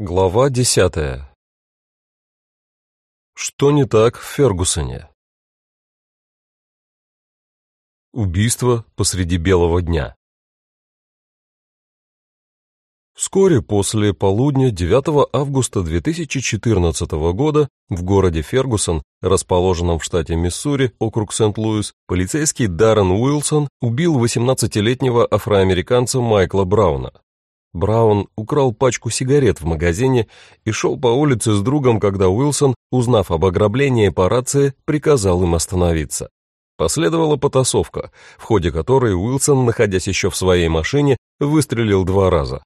Глава десятая. Что не так в Фергусоне? Убийство посреди белого дня. Вскоре после полудня 9 августа 2014 года в городе Фергусон, расположенном в штате Миссури, округ Сент-Луис, полицейский Даррен Уилсон убил 18-летнего афроамериканца Майкла Брауна. Браун украл пачку сигарет в магазине и шел по улице с другом, когда Уилсон, узнав об ограблении по рации, приказал им остановиться. Последовала потасовка, в ходе которой Уилсон, находясь еще в своей машине, выстрелил два раза.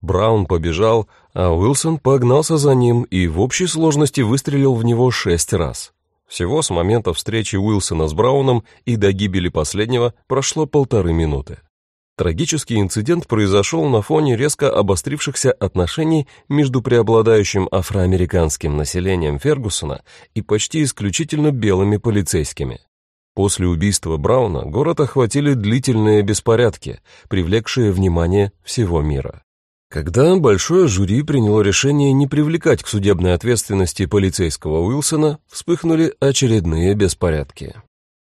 Браун побежал, а Уилсон погнался за ним и в общей сложности выстрелил в него шесть раз. Всего с момента встречи Уилсона с Брауном и до гибели последнего прошло полторы минуты. Трагический инцидент произошел на фоне резко обострившихся отношений между преобладающим афроамериканским населением Фергусона и почти исключительно белыми полицейскими. После убийства Брауна город охватили длительные беспорядки, привлекшие внимание всего мира. Когда большое жюри приняло решение не привлекать к судебной ответственности полицейского Уилсона, вспыхнули очередные беспорядки.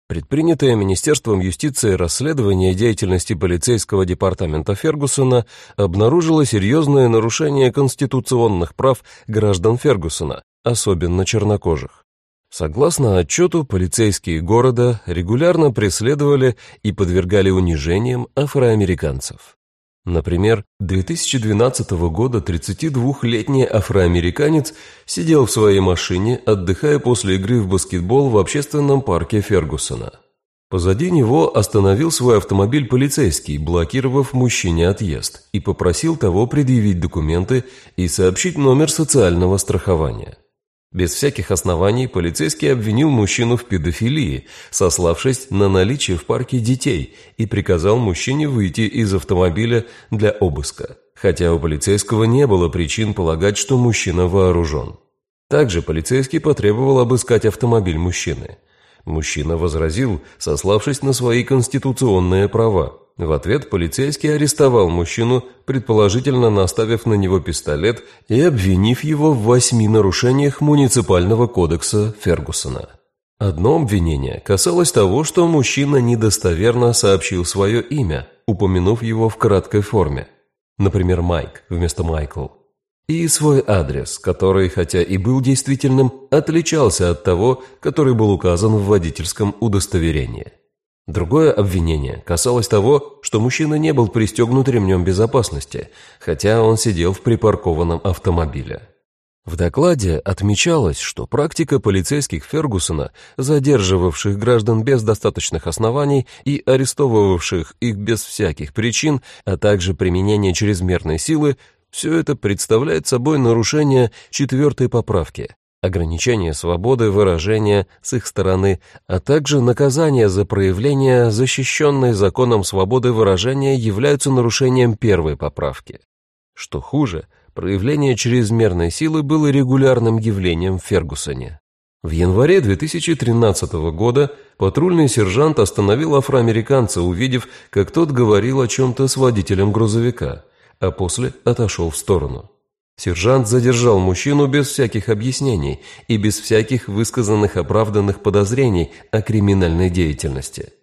Предпринятое Министерством юстиции расследование деятельности полицейского департамента Фергусона обнаружило серьезное нарушение конституционных прав граждан Фергусона, особенно чернокожих. Согласно отчету, полицейские города регулярно преследовали и подвергали унижениям афроамериканцев. Например, 2012 года 32-летний афроамериканец сидел в своей машине, отдыхая после игры в баскетбол в общественном парке Фергусона. Позади него остановил свой автомобиль полицейский, блокировав мужчине отъезд, и попросил того предъявить документы и сообщить номер социального страхования. Без всяких оснований полицейский обвинил мужчину в педофилии, сославшись на наличие в парке детей, и приказал мужчине выйти из автомобиля для обыска, хотя у полицейского не было причин полагать, что мужчина вооружен. Также полицейский потребовал обыскать автомобиль мужчины. Мужчина возразил, сославшись на свои конституционные права. В ответ полицейский арестовал мужчину, предположительно наставив на него пистолет и обвинив его в восьми нарушениях муниципального кодекса Фергусона. Одно обвинение касалось того, что мужчина недостоверно сообщил свое имя, упомянув его в краткой форме. Например, Майк вместо Майкл. И свой адрес, который, хотя и был действительным, отличался от того, который был указан в водительском удостоверении. Другое обвинение касалось того, что мужчина не был пристегнут ремнем безопасности, хотя он сидел в припаркованном автомобиле. В докладе отмечалось, что практика полицейских Фергусона, задерживавших граждан без достаточных оснований и арестовывавших их без всяких причин, а также применение чрезмерной силы, все это представляет собой нарушение четвертой поправки, ограничение свободы выражения с их стороны, а также наказание за проявление защищенной законом свободы выражения являются нарушением первой поправки. Что хуже, проявление чрезмерной силы было регулярным явлением в Фергусоне. В январе 2013 года патрульный сержант остановил афроамериканца, увидев, как тот говорил о чем-то с водителем грузовика, а после отошел в сторону. Сержант задержал мужчину без всяких объяснений и без всяких высказанных оправданных подозрений о криминальной деятельности.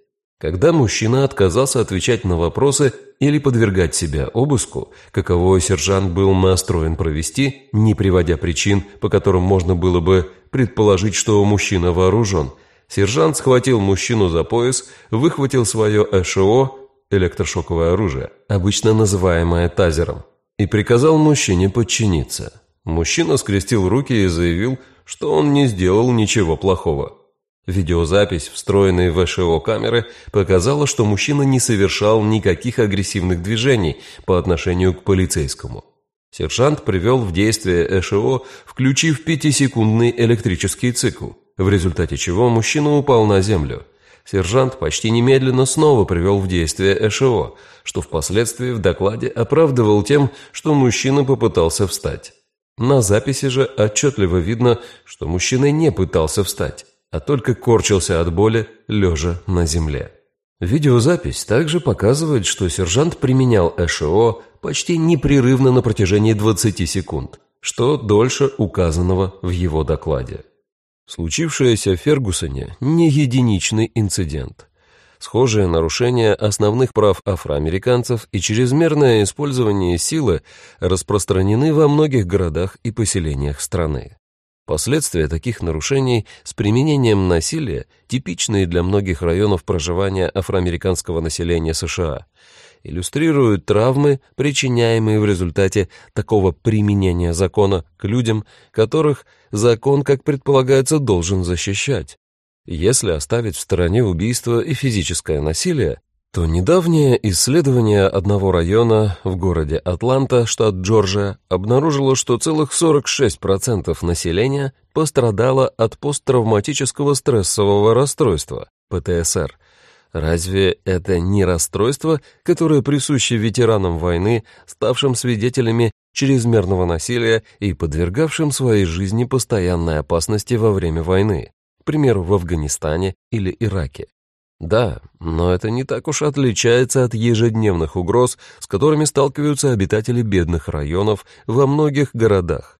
Когда мужчина отказался отвечать на вопросы или подвергать себя обыску, каково сержант был настроен провести, не приводя причин, по которым можно было бы предположить, что мужчина вооружен, сержант схватил мужчину за пояс, выхватил свое ЭШО, электрошоковое оружие, обычно называемое тазером, и приказал мужчине подчиниться. Мужчина скрестил руки и заявил, что он не сделал ничего плохого. Видеозапись, встроенной в ЭШО камеры, показала, что мужчина не совершал никаких агрессивных движений по отношению к полицейскому. Сержант привел в действие ЭШО, включив пятисекундный электрический цикл, в результате чего мужчина упал на землю – сержант почти немедленно снова привел в действие ЭШО, что впоследствии в докладе оправдывал тем, что мужчина попытался встать. На записи же отчетливо видно, что мужчина не пытался встать, а только корчился от боли, лежа на земле. Видеозапись также показывает, что сержант применял ЭШО почти непрерывно на протяжении 20 секунд, что дольше указанного в его докладе. Случившееся в Фергусоне не единичный инцидент. Схожие нарушения основных прав афроамериканцев и чрезмерное использование силы распространены во многих городах и поселениях страны. Последствия таких нарушений с применением насилия, типичные для многих районов проживания афроамериканского населения США, иллюстрируют травмы, причиняемые в результате такого применения закона к людям, которых закон, как предполагается, должен защищать. Если оставить в стороне убийство и физическое насилие, то недавнее исследование одного района в городе Атланта, штат Джорджия, обнаружило, что целых 46% населения пострадало от посттравматического стрессового расстройства, ПТСР. Разве это не расстройство, которое присуще ветеранам войны, ставшим свидетелями чрезмерного насилия и подвергавшим своей жизни постоянной опасности во время войны, к примеру, в Афганистане или Ираке? Да, но это не так уж отличается от ежедневных угроз, с которыми сталкиваются обитатели бедных районов во многих городах.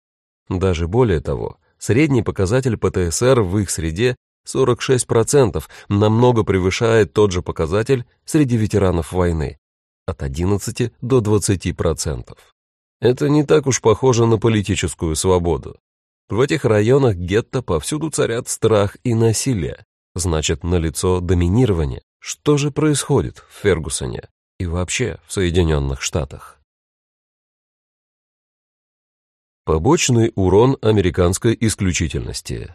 Даже более того, средний показатель ПТСР в их среде 46% намного превышает тот же показатель среди ветеранов войны от 11 до 20%. Это не так уж похоже на политическую свободу. В этих районах гетто повсюду царят страх и насилие, значит налицо доминирование. Что же происходит в Фергусоне и вообще в Соединенных Штатах? Побочный урон американской исключительности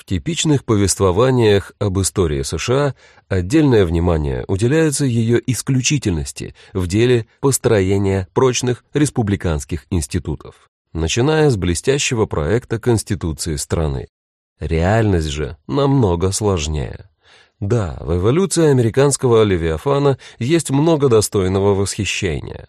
В типичных повествованиях об истории США отдельное внимание уделяется ее исключительности в деле построения прочных республиканских институтов, начиная с блестящего проекта Конституции страны. Реальность же намного сложнее. Да, в эволюции американского Левиафана есть много достойного восхищения.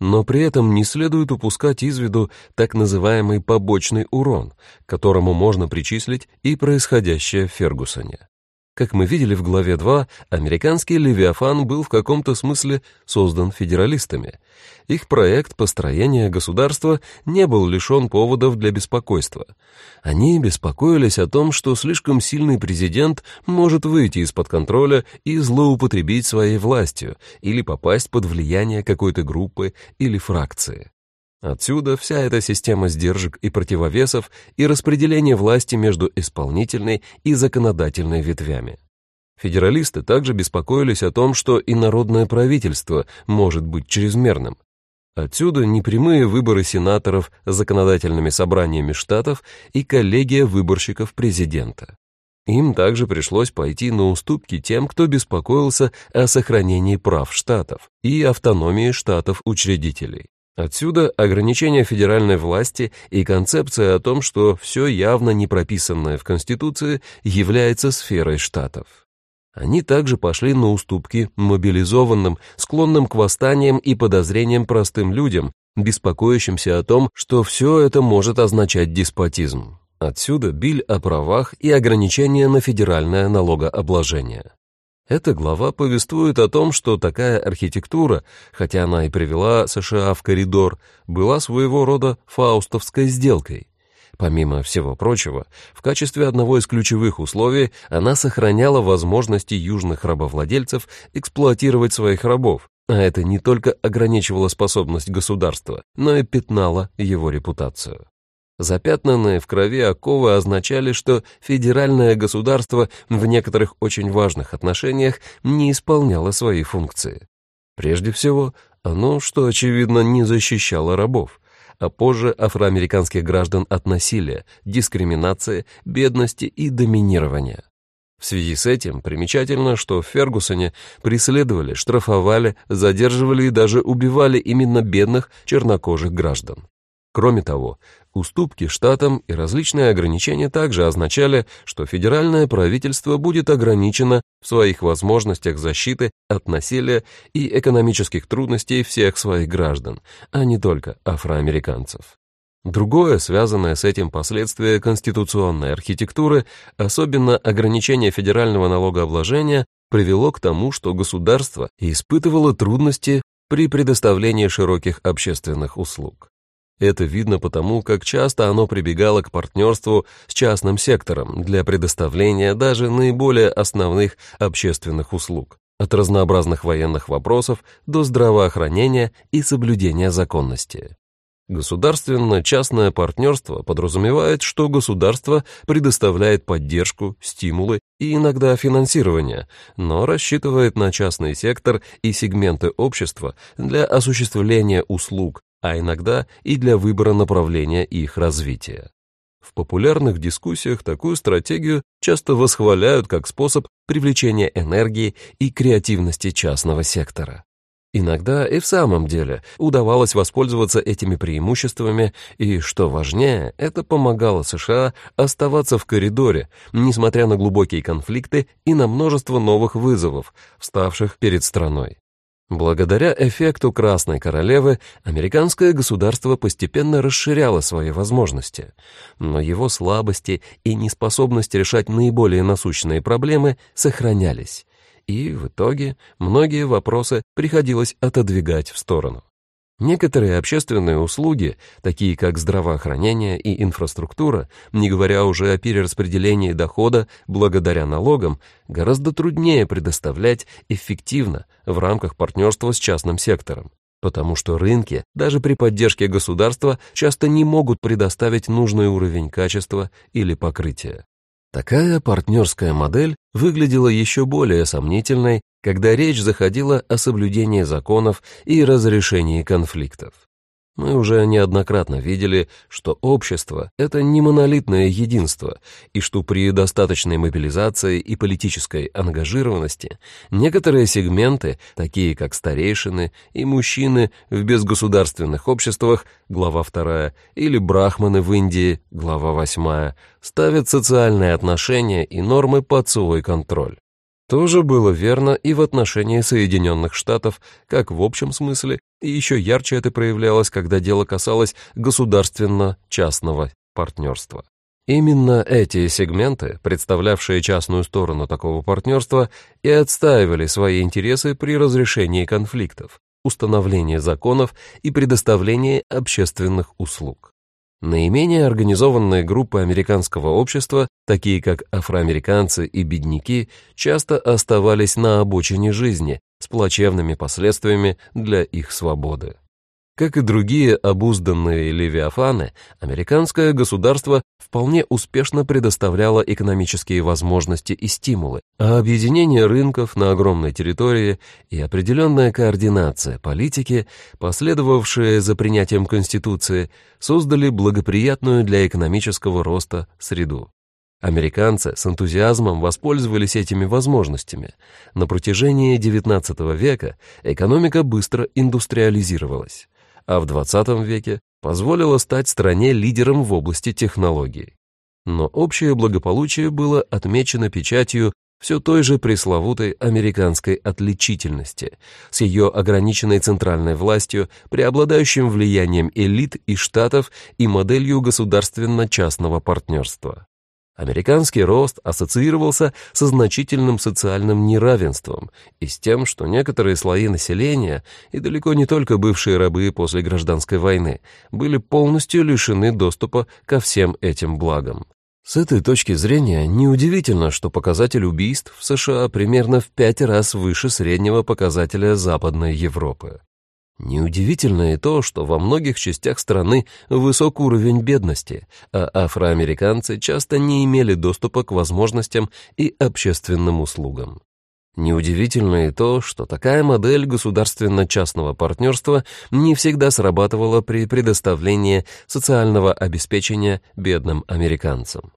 Но при этом не следует упускать из виду так называемый побочный урон, которому можно причислить и происходящее в Фергусоне. Как мы видели в главе 2, американский Левиафан был в каком-то смысле создан федералистами. Их проект построения государства не был лишен поводов для беспокойства. Они беспокоились о том, что слишком сильный президент может выйти из-под контроля и злоупотребить своей властью или попасть под влияние какой-то группы или фракции. Отсюда вся эта система сдержек и противовесов и распределение власти между исполнительной и законодательной ветвями. Федералисты также беспокоились о том, что и народное правительство может быть чрезмерным. Отсюда непрямые выборы сенаторов законодательными собраниями штатов и коллегия выборщиков президента. Им также пришлось пойти на уступки тем, кто беспокоился о сохранении прав штатов и автономии штатов-учредителей. Отсюда ограничение федеральной власти и концепция о том, что все явно не прописанное в Конституции является сферой штатов. Они также пошли на уступки мобилизованным, склонным к восстаниям и подозрениям простым людям, беспокоящимся о том, что все это может означать деспотизм. Отсюда биль о правах и ограничения на федеральное налогообложение. Эта глава повествует о том, что такая архитектура, хотя она и привела США в коридор, была своего рода фаустовской сделкой. Помимо всего прочего, в качестве одного из ключевых условий она сохраняла возможности южных рабовладельцев эксплуатировать своих рабов, а это не только ограничивало способность государства, но и пятнало его репутацию. Запятнанные в крови оковы означали, что федеральное государство в некоторых очень важных отношениях не исполняло свои функции. Прежде всего, оно, что очевидно, не защищало рабов, а позже афроамериканских граждан от насилия, дискриминации, бедности и доминирования. В связи с этим примечательно, что в Фергусоне преследовали, штрафовали, задерживали и даже убивали именно бедных чернокожих граждан. Кроме того, уступки штатам и различные ограничения также означали, что федеральное правительство будет ограничено в своих возможностях защиты от насилия и экономических трудностей всех своих граждан, а не только афроамериканцев. Другое, связанное с этим последствие конституционной архитектуры, особенно ограничение федерального налогообложения, привело к тому, что государство испытывало трудности при предоставлении широких общественных услуг. Это видно потому, как часто оно прибегало к партнерству с частным сектором для предоставления даже наиболее основных общественных услуг, от разнообразных военных вопросов до здравоохранения и соблюдения законности. Государственно-частное партнерство подразумевает, что государство предоставляет поддержку, стимулы и иногда финансирование, но рассчитывает на частный сектор и сегменты общества для осуществления услуг, а иногда и для выбора направления их развития. В популярных дискуссиях такую стратегию часто восхваляют как способ привлечения энергии и креативности частного сектора. Иногда и в самом деле удавалось воспользоваться этими преимуществами, и, что важнее, это помогало США оставаться в коридоре, несмотря на глубокие конфликты и на множество новых вызовов, вставших перед страной. Благодаря эффекту Красной Королевы американское государство постепенно расширяло свои возможности, но его слабости и неспособность решать наиболее насущные проблемы сохранялись, и в итоге многие вопросы приходилось отодвигать в сторону. Некоторые общественные услуги, такие как здравоохранение и инфраструктура, не говоря уже о перераспределении дохода благодаря налогам, гораздо труднее предоставлять эффективно в рамках партнерства с частным сектором, потому что рынки, даже при поддержке государства, часто не могут предоставить нужный уровень качества или покрытия. Такая партнерская модель выглядела еще более сомнительной, когда речь заходила о соблюдении законов и разрешении конфликтов. Мы уже неоднократно видели, что общество — это не монолитное единство, и что при достаточной мобилизации и политической ангажированности некоторые сегменты, такие как старейшины и мужчины в безгосударственных обществах, глава 2, или брахманы в Индии, глава 8, ставят социальные отношения и нормы под свой контроль тоже было верно и в отношении Соединенных Штатов, как в общем смысле, и еще ярче это проявлялось, когда дело касалось государственно-частного партнерства. Именно эти сегменты, представлявшие частную сторону такого партнерства, и отстаивали свои интересы при разрешении конфликтов, установлении законов и предоставлении общественных услуг. Наименее организованные группы американского общества, такие как афроамериканцы и бедняки, часто оставались на обочине жизни с плачевными последствиями для их свободы. Как и другие обузданные левиафаны, американское государство вполне успешно предоставляло экономические возможности и стимулы, а объединение рынков на огромной территории и определенная координация политики, последовавшие за принятием Конституции, создали благоприятную для экономического роста среду. Американцы с энтузиазмом воспользовались этими возможностями. На протяжении XIX века экономика быстро индустриализировалась а в 20 веке позволило стать стране лидером в области технологий. Но общее благополучие было отмечено печатью все той же пресловутой американской отличительности, с ее ограниченной центральной властью, преобладающим влиянием элит и штатов и моделью государственно-частного партнерства. Американский рост ассоциировался со значительным социальным неравенством и с тем, что некоторые слои населения, и далеко не только бывшие рабы после гражданской войны, были полностью лишены доступа ко всем этим благам. С этой точки зрения неудивительно, что показатель убийств в США примерно в пять раз выше среднего показателя Западной Европы. Неудивительно и то, что во многих частях страны высок уровень бедности, а афроамериканцы часто не имели доступа к возможностям и общественным услугам. Неудивительно и то, что такая модель государственно-частного партнерства не всегда срабатывала при предоставлении социального обеспечения бедным американцам.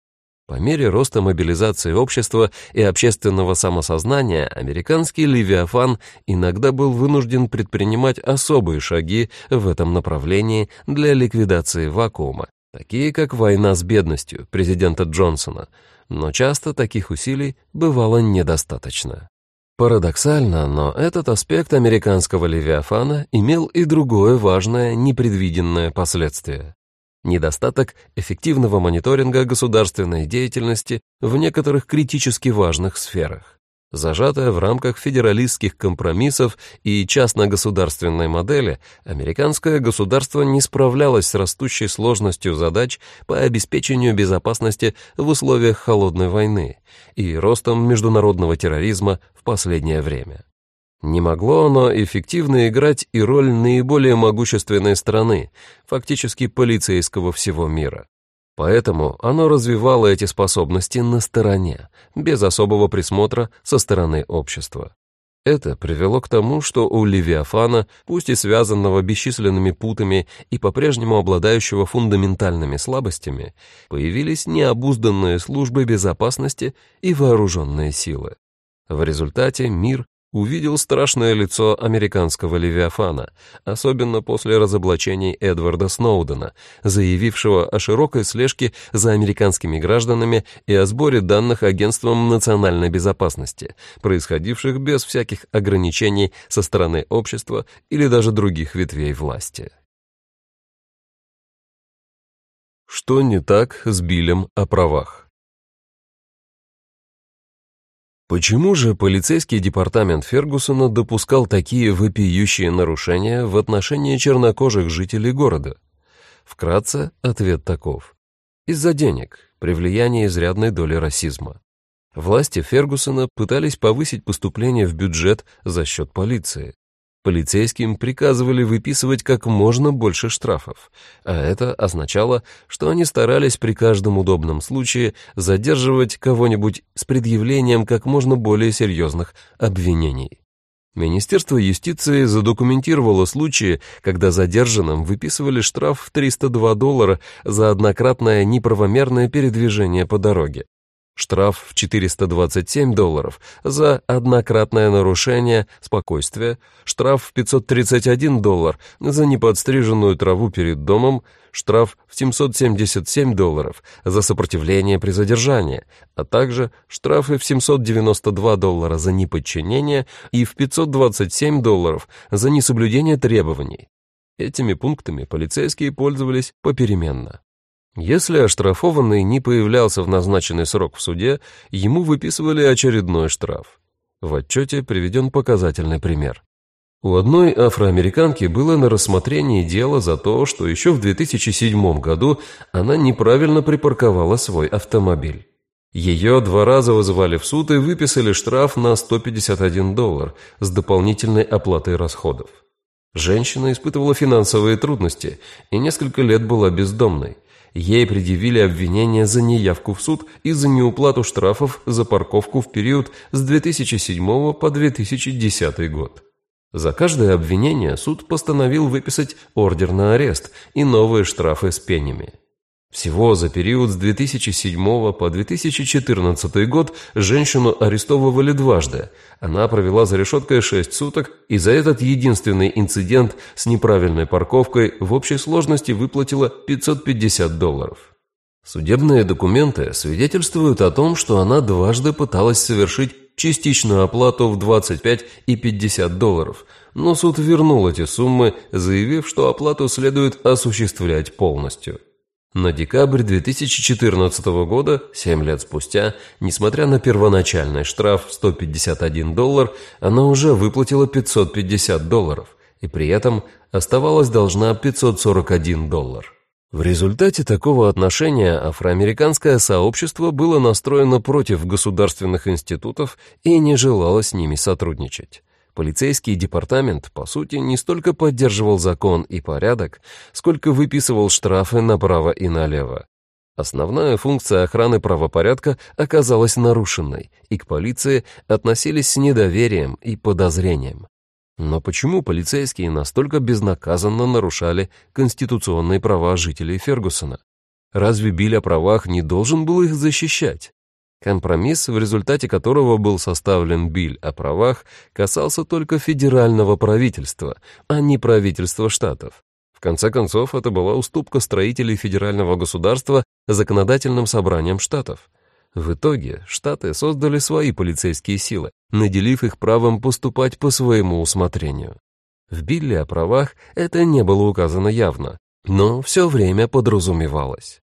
По мере роста мобилизации общества и общественного самосознания американский Левиафан иногда был вынужден предпринимать особые шаги в этом направлении для ликвидации вакуума, такие как война с бедностью президента Джонсона, но часто таких усилий бывало недостаточно. Парадоксально, но этот аспект американского Левиафана имел и другое важное непредвиденное последствие недостаток эффективного мониторинга государственной деятельности в некоторых критически важных сферах. Зажатая в рамках федералистских компромиссов и частно-государственной модели, американское государство не справлялось с растущей сложностью задач по обеспечению безопасности в условиях холодной войны и ростом международного терроризма в последнее время. Не могло оно эффективно играть и роль наиболее могущественной страны, фактически полицейского всего мира. Поэтому оно развивало эти способности на стороне, без особого присмотра со стороны общества. Это привело к тому, что у Левиафана, пусть и связанного бесчисленными путами и по-прежнему обладающего фундаментальными слабостями, появились необузданные службы безопасности и вооруженные силы. В результате мир увидел страшное лицо американского Левиафана, особенно после разоблачений Эдварда Сноудена, заявившего о широкой слежке за американскими гражданами и о сборе данных Агентством национальной безопасности, происходивших без всяких ограничений со стороны общества или даже других ветвей власти. Что не так с Биллем о правах? Почему же полицейский департамент Фергусона допускал такие вопиющие нарушения в отношении чернокожих жителей города? Вкратце, ответ таков. Из-за денег, при влиянии изрядной доли расизма. Власти Фергусона пытались повысить поступление в бюджет за счет полиции. Полицейским приказывали выписывать как можно больше штрафов, а это означало, что они старались при каждом удобном случае задерживать кого-нибудь с предъявлением как можно более серьезных обвинений. Министерство юстиции задокументировало случаи, когда задержанным выписывали штраф в 302 доллара за однократное неправомерное передвижение по дороге штраф в 427 долларов за однократное нарушение спокойствия, штраф в 531 доллар за неподстриженную траву перед домом, штраф в 777 долларов за сопротивление при задержании, а также штрафы в 792 доллара за неподчинение и в 527 долларов за несоблюдение требований. Этими пунктами полицейские пользовались попеременно. Если оштрафованный не появлялся в назначенный срок в суде, ему выписывали очередной штраф. В отчете приведен показательный пример. У одной афроамериканки было на рассмотрении дело за то, что еще в 2007 году она неправильно припарковала свой автомобиль. Ее два раза вызывали в суд и выписали штраф на 151 доллар с дополнительной оплатой расходов. Женщина испытывала финансовые трудности и несколько лет была бездомной – Ей предъявили обвинение за неявку в суд и за неуплату штрафов за парковку в период с 2007 по 2010 год. За каждое обвинение суд постановил выписать ордер на арест и новые штрафы с пенями. Всего за период с 2007 по 2014 год женщину арестовывали дважды. Она провела за решеткой 6 суток и за этот единственный инцидент с неправильной парковкой в общей сложности выплатила 550 долларов. Судебные документы свидетельствуют о том, что она дважды пыталась совершить частичную оплату в 25 и 50 долларов, но суд вернул эти суммы, заявив, что оплату следует осуществлять полностью. На декабрь 2014 года, 7 лет спустя, несмотря на первоначальный штраф в 151 доллар, она уже выплатила 550 долларов и при этом оставалась должна 541 доллар. В результате такого отношения афроамериканское сообщество было настроено против государственных институтов и не желало с ними сотрудничать. Полицейский департамент, по сути, не столько поддерживал закон и порядок, сколько выписывал штрафы направо и налево. Основная функция охраны правопорядка оказалась нарушенной, и к полиции относились с недоверием и подозрением. Но почему полицейские настолько безнаказанно нарушали конституционные права жителей Фергусона? Разве Биль о правах не должен был их защищать? Компромисс, в результате которого был составлен Биль о правах, касался только федерального правительства, а не правительства штатов. В конце концов, это была уступка строителей федерального государства законодательным собранием штатов. В итоге штаты создали свои полицейские силы, наделив их правом поступать по своему усмотрению. В Билле о правах это не было указано явно, но все время подразумевалось.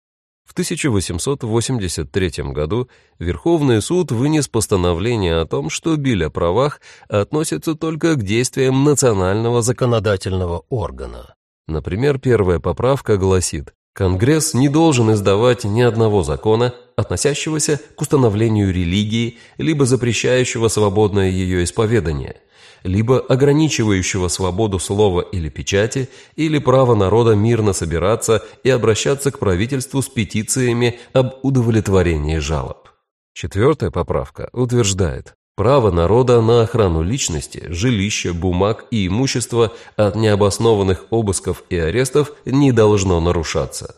В 1883 году Верховный суд вынес постановление о том, что биль о правах относится только к действиям национального законодательного органа. Например, первая поправка гласит, Конгресс не должен издавать ни одного закона, относящегося к установлению религии, либо запрещающего свободное ее исповедание – либо ограничивающего свободу слова или печати, или право народа мирно собираться и обращаться к правительству с петициями об удовлетворении жалоб. Четвертая поправка утверждает, право народа на охрану личности, жилища, бумаг и имущества от необоснованных обысков и арестов не должно нарушаться.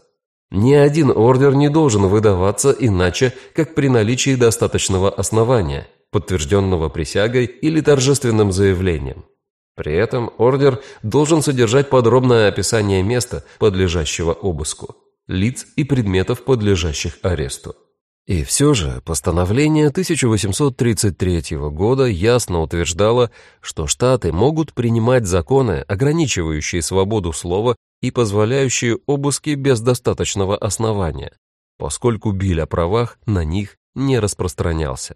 Ни один ордер не должен выдаваться иначе, как при наличии достаточного основания – подтвержденного присягой или торжественным заявлением. При этом ордер должен содержать подробное описание места, подлежащего обыску, лиц и предметов, подлежащих аресту. И все же постановление 1833 года ясно утверждало, что Штаты могут принимать законы, ограничивающие свободу слова и позволяющие обыски без достаточного основания, поскольку биль о правах на них не распространялся.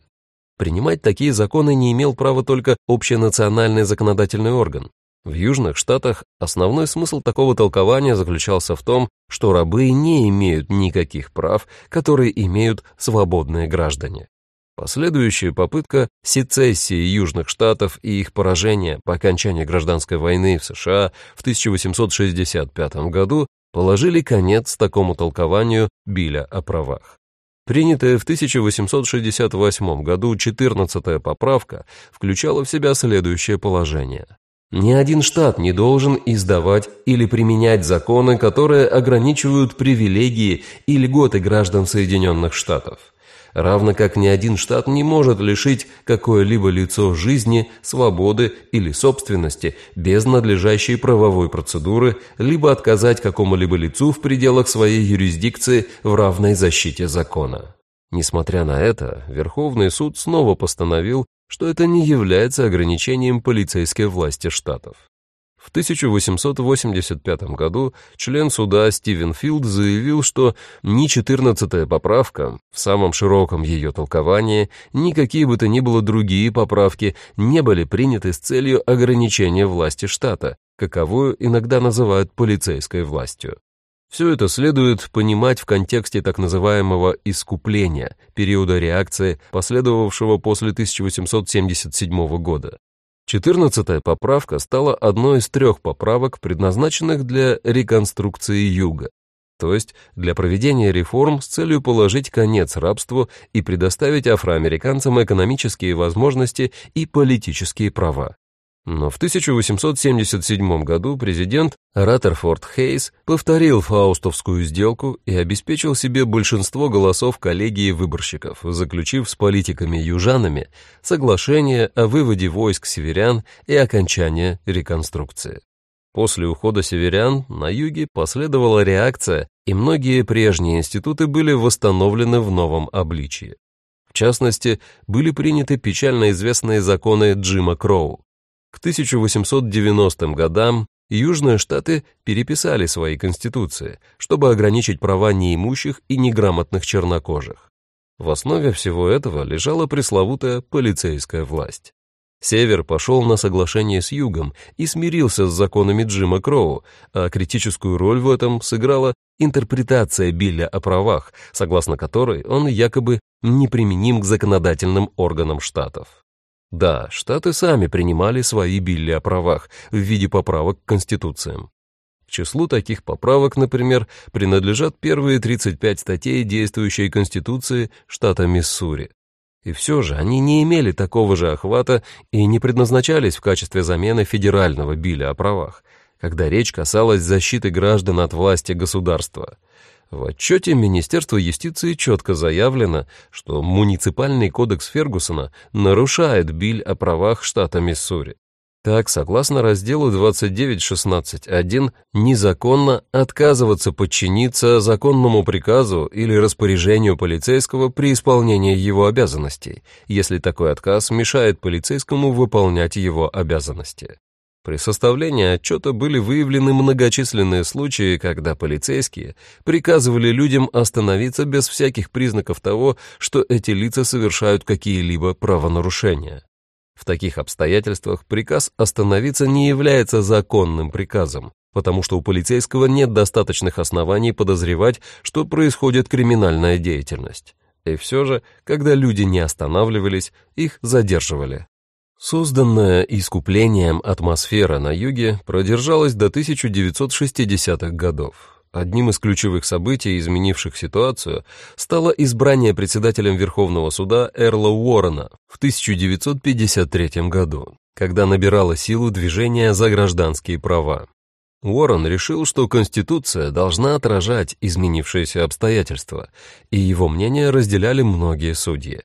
Принимать такие законы не имел права только общенациональный законодательный орган. В Южных Штатах основной смысл такого толкования заключался в том, что рабы не имеют никаких прав, которые имеют свободные граждане. Последующая попытка сецессии Южных Штатов и их поражения по окончании гражданской войны в США в 1865 году положили конец такому толкованию Билля о правах. Принятая в 1868 году 14-я поправка включала в себя следующее положение. Ни один штат не должен издавать или применять законы, которые ограничивают привилегии и льготы граждан Соединенных Штатов равно как ни один штат не может лишить какое-либо лицо жизни, свободы или собственности без надлежащей правовой процедуры, либо отказать какому-либо лицу в пределах своей юрисдикции в равной защите закона. Несмотря на это, Верховный суд снова постановил, что это не является ограничением полицейской власти штатов. В 1885 году член суда Стивен Филд заявил, что ни 14-я поправка, в самом широком ее толковании, ни какие бы то ни было другие поправки не были приняты с целью ограничения власти штата, каковую иногда называют полицейской властью. Все это следует понимать в контексте так называемого «искупления», периода реакции, последовавшего после 1877 года. Четырнадцатая поправка стала одной из трех поправок, предназначенных для реконструкции Юга, то есть для проведения реформ с целью положить конец рабству и предоставить афроамериканцам экономические возможности и политические права. Но в 1877 году президент Раттерфорд Хейс повторил фаустовскую сделку и обеспечил себе большинство голосов коллегии выборщиков, заключив с политиками-южанами соглашение о выводе войск северян и окончании реконструкции. После ухода северян на юге последовала реакция, и многие прежние институты были восстановлены в новом обличии. В частности, были приняты печально известные законы Джима Кроу, к 1890 годам Южные Штаты переписали свои конституции, чтобы ограничить права неимущих и неграмотных чернокожих. В основе всего этого лежала пресловутая полицейская власть. Север пошел на соглашение с Югом и смирился с законами Джима Кроу, а критическую роль в этом сыграла интерпретация Билля о правах, согласно которой он якобы неприменим к законодательным органам штатов. Да, штаты сами принимали свои билли о правах в виде поправок к конституциям. К числу таких поправок, например, принадлежат первые 35 статей действующей Конституции штата Миссури. И все же они не имели такого же охвата и не предназначались в качестве замены федерального билля о правах, когда речь касалась защиты граждан от власти государства – в отчете Министерства юстиции четко заявлено, что муниципальный кодекс Фергусона нарушает биль о правах штата Миссури. Так, согласно разделу 29.16.1, незаконно отказываться подчиниться законному приказу или распоряжению полицейского при исполнении его обязанностей, если такой отказ мешает полицейскому выполнять его обязанности. При составлении отчета были выявлены многочисленные случаи, когда полицейские приказывали людям остановиться без всяких признаков того, что эти лица совершают какие-либо правонарушения. В таких обстоятельствах приказ остановиться не является законным приказом, потому что у полицейского нет достаточных оснований подозревать, что происходит криминальная деятельность. И все же, когда люди не останавливались, их задерживали. Созданная искуплением атмосфера на юге продержалась до 1960-х годов. Одним из ключевых событий, изменивших ситуацию, стало избрание председателем Верховного суда Эрла Уоррена в 1953 году, когда набирало силу движение за гражданские права. Уоррен решил, что Конституция должна отражать изменившиеся обстоятельства, и его мнение разделяли многие судьи.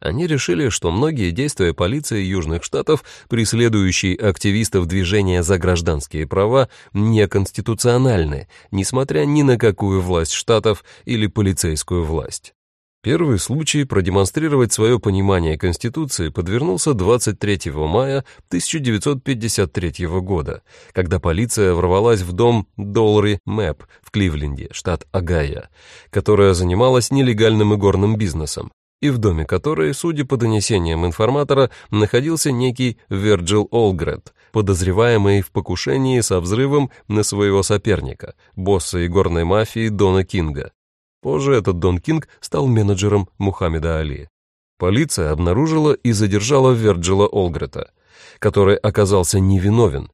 Они решили, что многие действия полиции Южных Штатов, преследующие активистов движения за гражданские права, неконституциональны, несмотря ни на какую власть штатов или полицейскую власть. Первый случай продемонстрировать свое понимание Конституции подвернулся 23 мая 1953 года, когда полиция ворвалась в дом Доллари Мэп в Кливленде, штат Огайо, которая занималась нелегальным игорным бизнесом, и в доме которой, судя по донесениям информатора, находился некий Верджил Олгрет, подозреваемый в покушении со взрывом на своего соперника, босса игорной мафии Дона Кинга. Позже этот Дон Кинг стал менеджером Мухаммеда Али. Полиция обнаружила и задержала Верджила Олгрета, который оказался невиновен.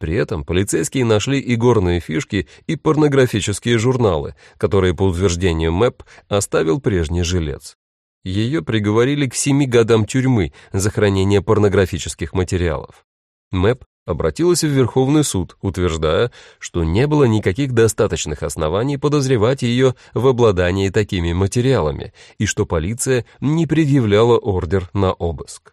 При этом полицейские нашли и горные фишки, и порнографические журналы, которые, по утверждению МЭП, оставил прежний жилец. Ее приговорили к семи годам тюрьмы за хранение порнографических материалов. МЭП обратилась в Верховный суд, утверждая, что не было никаких достаточных оснований подозревать ее в обладании такими материалами и что полиция не предъявляла ордер на обыск.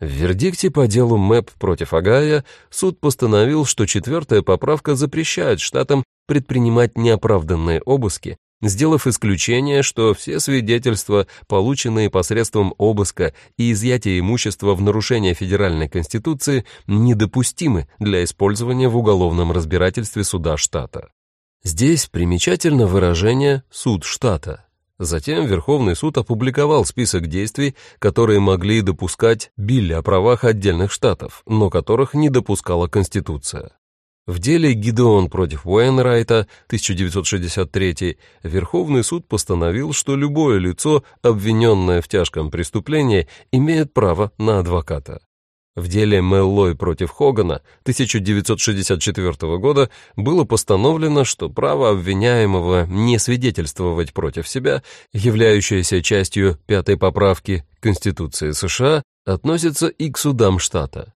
В вердикте по делу МЭП против Агая суд постановил, что четвертая поправка запрещает штатам предпринимать неоправданные обыски сделав исключение, что все свидетельства, полученные посредством обыска и изъятия имущества в нарушение федеральной конституции, недопустимы для использования в уголовном разбирательстве суда штата. Здесь примечательно выражение «суд штата». Затем Верховный суд опубликовал список действий, которые могли допускать Билли о правах отдельных штатов, но которых не допускала Конституция. В деле Гидеон против Уэйнрайта 1963 Верховный суд постановил, что любое лицо, обвиненное в тяжком преступлении, имеет право на адвоката. В деле Меллой против Хогана 1964 года было постановлено, что право обвиняемого не свидетельствовать против себя, являющееся частью пятой поправки Конституции США, относится и к судам штата.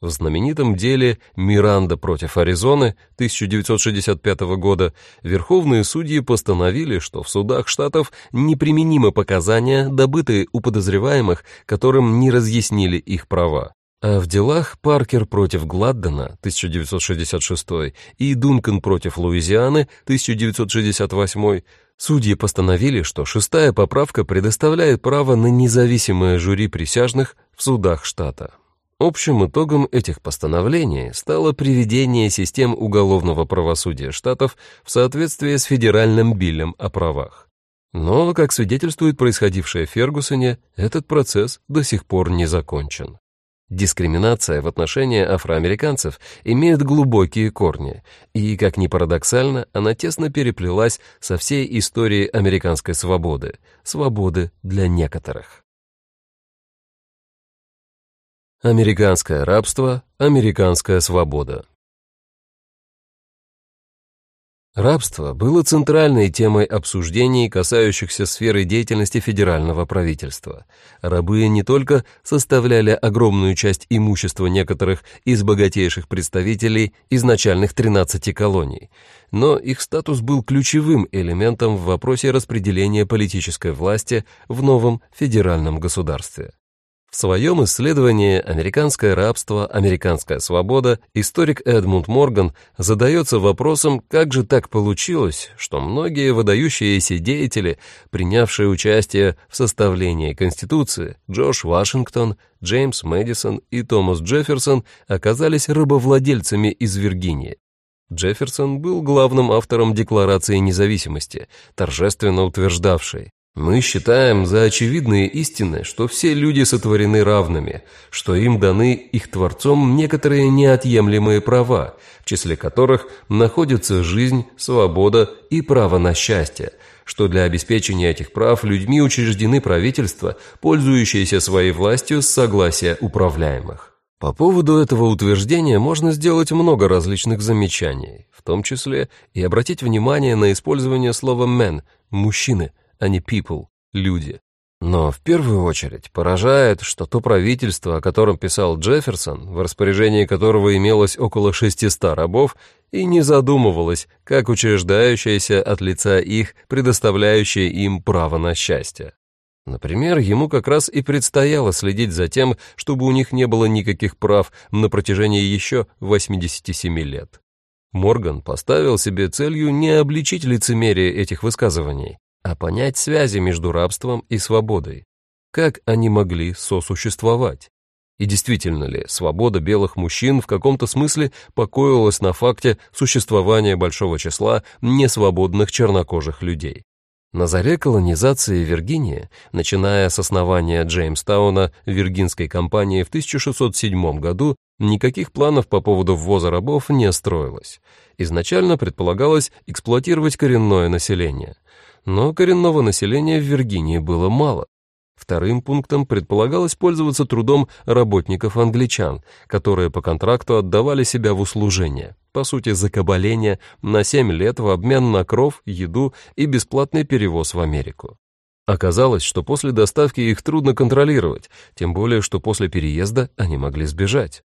В знаменитом деле «Миранда против Аризоны» 1965 года верховные судьи постановили, что в судах штатов неприменимы показания, добытые у подозреваемых, которым не разъяснили их права. А в делах Паркер против Гладдена 1966 и Дункан против Луизианы 1968 судьи постановили, что шестая поправка предоставляет право на независимое жюри присяжных в судах штата. Общим итогом этих постановлений стало приведение систем уголовного правосудия штатов в соответствии с федеральным биллем о правах. Но, как свидетельствует происходившее в Фергусоне, этот процесс до сих пор не закончен. Дискриминация в отношении афроамериканцев имеет глубокие корни, и, как ни парадоксально, она тесно переплелась со всей историей американской свободы, свободы для некоторых. Американское рабство, американская свобода. Рабство было центральной темой обсуждений, касающихся сферы деятельности федерального правительства. Рабы не только составляли огромную часть имущества некоторых из богатейших представителей изначальных 13 колоний, но их статус был ключевым элементом в вопросе распределения политической власти в новом федеральном государстве. В своем исследовании «Американское рабство. Американская свобода» историк Эдмунд Морган задается вопросом, как же так получилось, что многие выдающиеся деятели, принявшие участие в составлении Конституции, Джордж Вашингтон, Джеймс Мэдисон и Томас Джефферсон, оказались рабовладельцами из Виргинии. Джефферсон был главным автором Декларации независимости, торжественно утверждавшей мы считаем за очевидные истины, что все люди сотворены равными, что им даны их Творцом некоторые неотъемлемые права, в числе которых находятся жизнь, свобода и право на счастье, что для обеспечения этих прав людьми учреждены правительства, пользующиеся своей властью с согласия управляемых. По поводу этого утверждения можно сделать много различных замечаний, в том числе и обратить внимание на использование слова «men» – «мужчины», а не people, люди. Но в первую очередь поражает, что то правительство, о котором писал Джефферсон, в распоряжении которого имелось около 600 рабов, и не задумывалось, как учреждающееся от лица их, предоставляющее им право на счастье. Например, ему как раз и предстояло следить за тем, чтобы у них не было никаких прав на протяжении еще 87 лет. Морган поставил себе целью не обличить лицемерие этих высказываний, а понять связи между рабством и свободой. Как они могли сосуществовать? И действительно ли свобода белых мужчин в каком-то смысле покоилась на факте существования большого числа несвободных чернокожих людей? На заре колонизации Виргинии, начиная с основания Джеймстауна Виргинской компании в 1607 году, никаких планов по поводу ввоза рабов не строилось. Изначально предполагалось эксплуатировать коренное население – но коренного населения в Виргинии было мало. Вторым пунктом предполагалось пользоваться трудом работников-англичан, которые по контракту отдавали себя в услужение, по сути закабаление, на 7 лет в обмен на кров, еду и бесплатный перевоз в Америку. Оказалось, что после доставки их трудно контролировать, тем более, что после переезда они могли сбежать.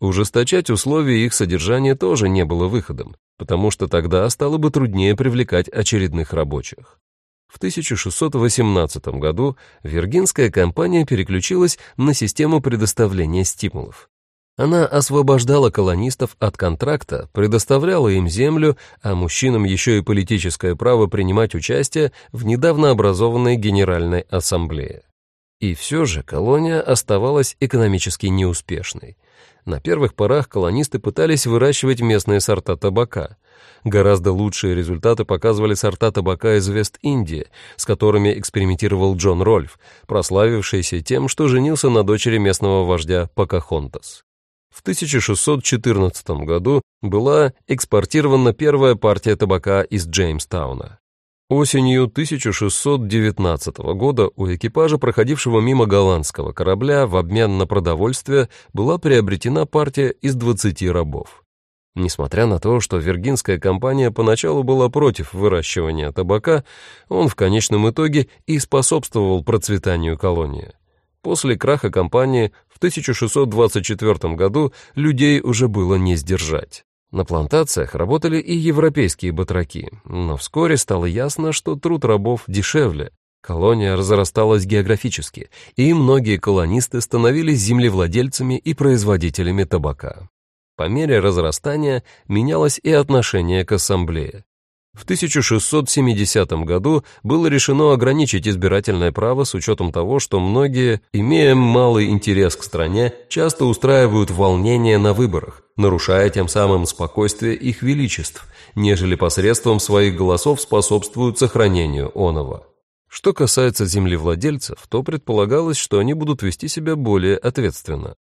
Ужесточать условия их содержания тоже не было выходом, потому что тогда стало бы труднее привлекать очередных рабочих. В 1618 году Виргинская компания переключилась на систему предоставления стимулов. Она освобождала колонистов от контракта, предоставляла им землю, а мужчинам еще и политическое право принимать участие в недавно образованной Генеральной Ассамблее. И все же колония оставалась экономически неуспешной – на первых порах колонисты пытались выращивать местные сорта табака. Гораздо лучшие результаты показывали сорта табака из Вест-Индии, с которыми экспериментировал Джон Рольф, прославившийся тем, что женился на дочери местного вождя Покахонтас. В 1614 году была экспортирована первая партия табака из Джеймстауна. Осенью 1619 года у экипажа, проходившего мимо голландского корабля в обмен на продовольствие, была приобретена партия из 20 рабов. Несмотря на то, что виргинская компания поначалу была против выращивания табака, он в конечном итоге и способствовал процветанию колонии. После краха компании в 1624 году людей уже было не сдержать. На плантациях работали и европейские батраки, но вскоре стало ясно, что труд рабов дешевле. Колония разрасталась географически, и многие колонисты становились землевладельцами и производителями табака. По мере разрастания менялось и отношение к ассамблее. В 1670 году было решено ограничить избирательное право с учетом того, что многие, имея малый интерес к стране, часто устраивают волнения на выборах, нарушая тем самым спокойствие их величеств, нежели посредством своих голосов способствуют сохранению оного. Что касается землевладельцев, то предполагалось, что они будут вести себя более ответственно.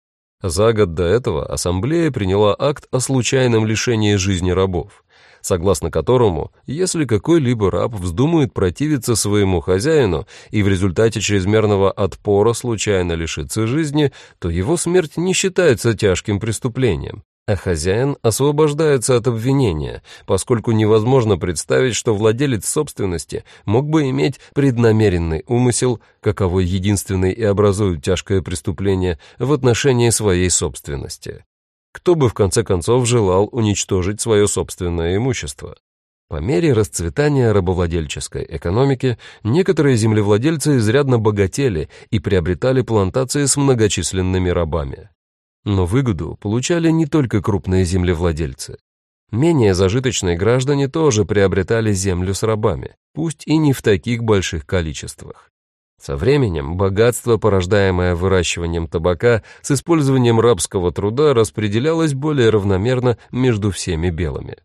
За год до этого ассамблея приняла акт о случайном лишении жизни рабов согласно которому, если какой-либо раб вздумает противиться своему хозяину и в результате чрезмерного отпора случайно лишится жизни, то его смерть не считается тяжким преступлением, а хозяин освобождается от обвинения, поскольку невозможно представить, что владелец собственности мог бы иметь преднамеренный умысел, каковой единственный и образует тяжкое преступление в отношении своей собственности. Кто бы в конце концов желал уничтожить свое собственное имущество? По мере расцветания рабовладельческой экономики некоторые землевладельцы изрядно богатели и приобретали плантации с многочисленными рабами. Но выгоду получали не только крупные землевладельцы. Менее зажиточные граждане тоже приобретали землю с рабами, пусть и не в таких больших количествах. Со временем богатство, порождаемое выращиванием табака с использованием рабского труда, распределялось более равномерно между всеми белыми.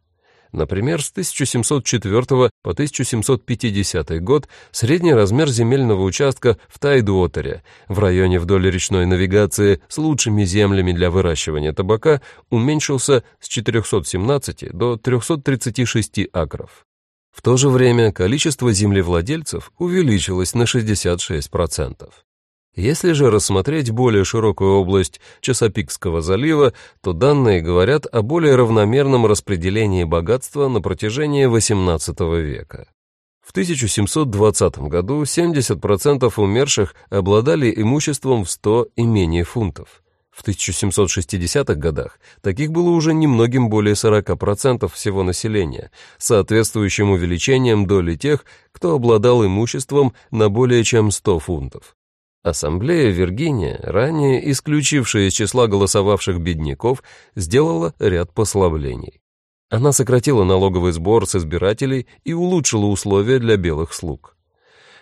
Например, с 1704 по 1750 год средний размер земельного участка в Тайдуотере, в районе вдоль речной навигации с лучшими землями для выращивания табака, уменьшился с 417 до 336 акров. В то же время количество землевладельцев увеличилось на 66%. Если же рассмотреть более широкую область Часопикского залива, то данные говорят о более равномерном распределении богатства на протяжении XVIII века. В 1720 году 70% умерших обладали имуществом в 100 и менее фунтов. В 1760-х годах таких было уже немногим более 40% всего населения, соответствующим увеличением доли тех, кто обладал имуществом на более чем 100 фунтов. Ассамблея Виргиния, ранее исключившая из числа голосовавших бедняков, сделала ряд послаблений. Она сократила налоговый сбор с избирателей и улучшила условия для белых слуг.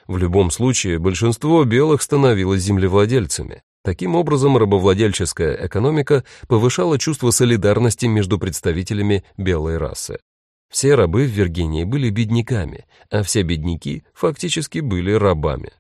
В любом случае, большинство белых становилось землевладельцами. Таким образом, рабовладельческая экономика повышала чувство солидарности между представителями белой расы. Все рабы в Виргинии были бедняками, а все бедняки фактически были рабами.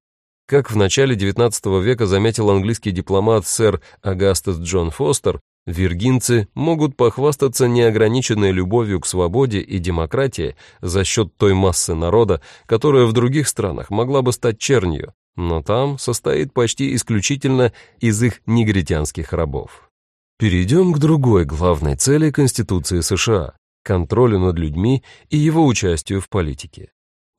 Как в начале XIX века заметил английский дипломат сэр Агастас Джон Фостер, виргинцы могут похвастаться неограниченной любовью к свободе и демократии за счет той массы народа, которая в других странах могла бы стать чернью, но там состоит почти исключительно из их негритянских рабов. Перейдем к другой главной цели Конституции США – контролю над людьми и его участию в политике.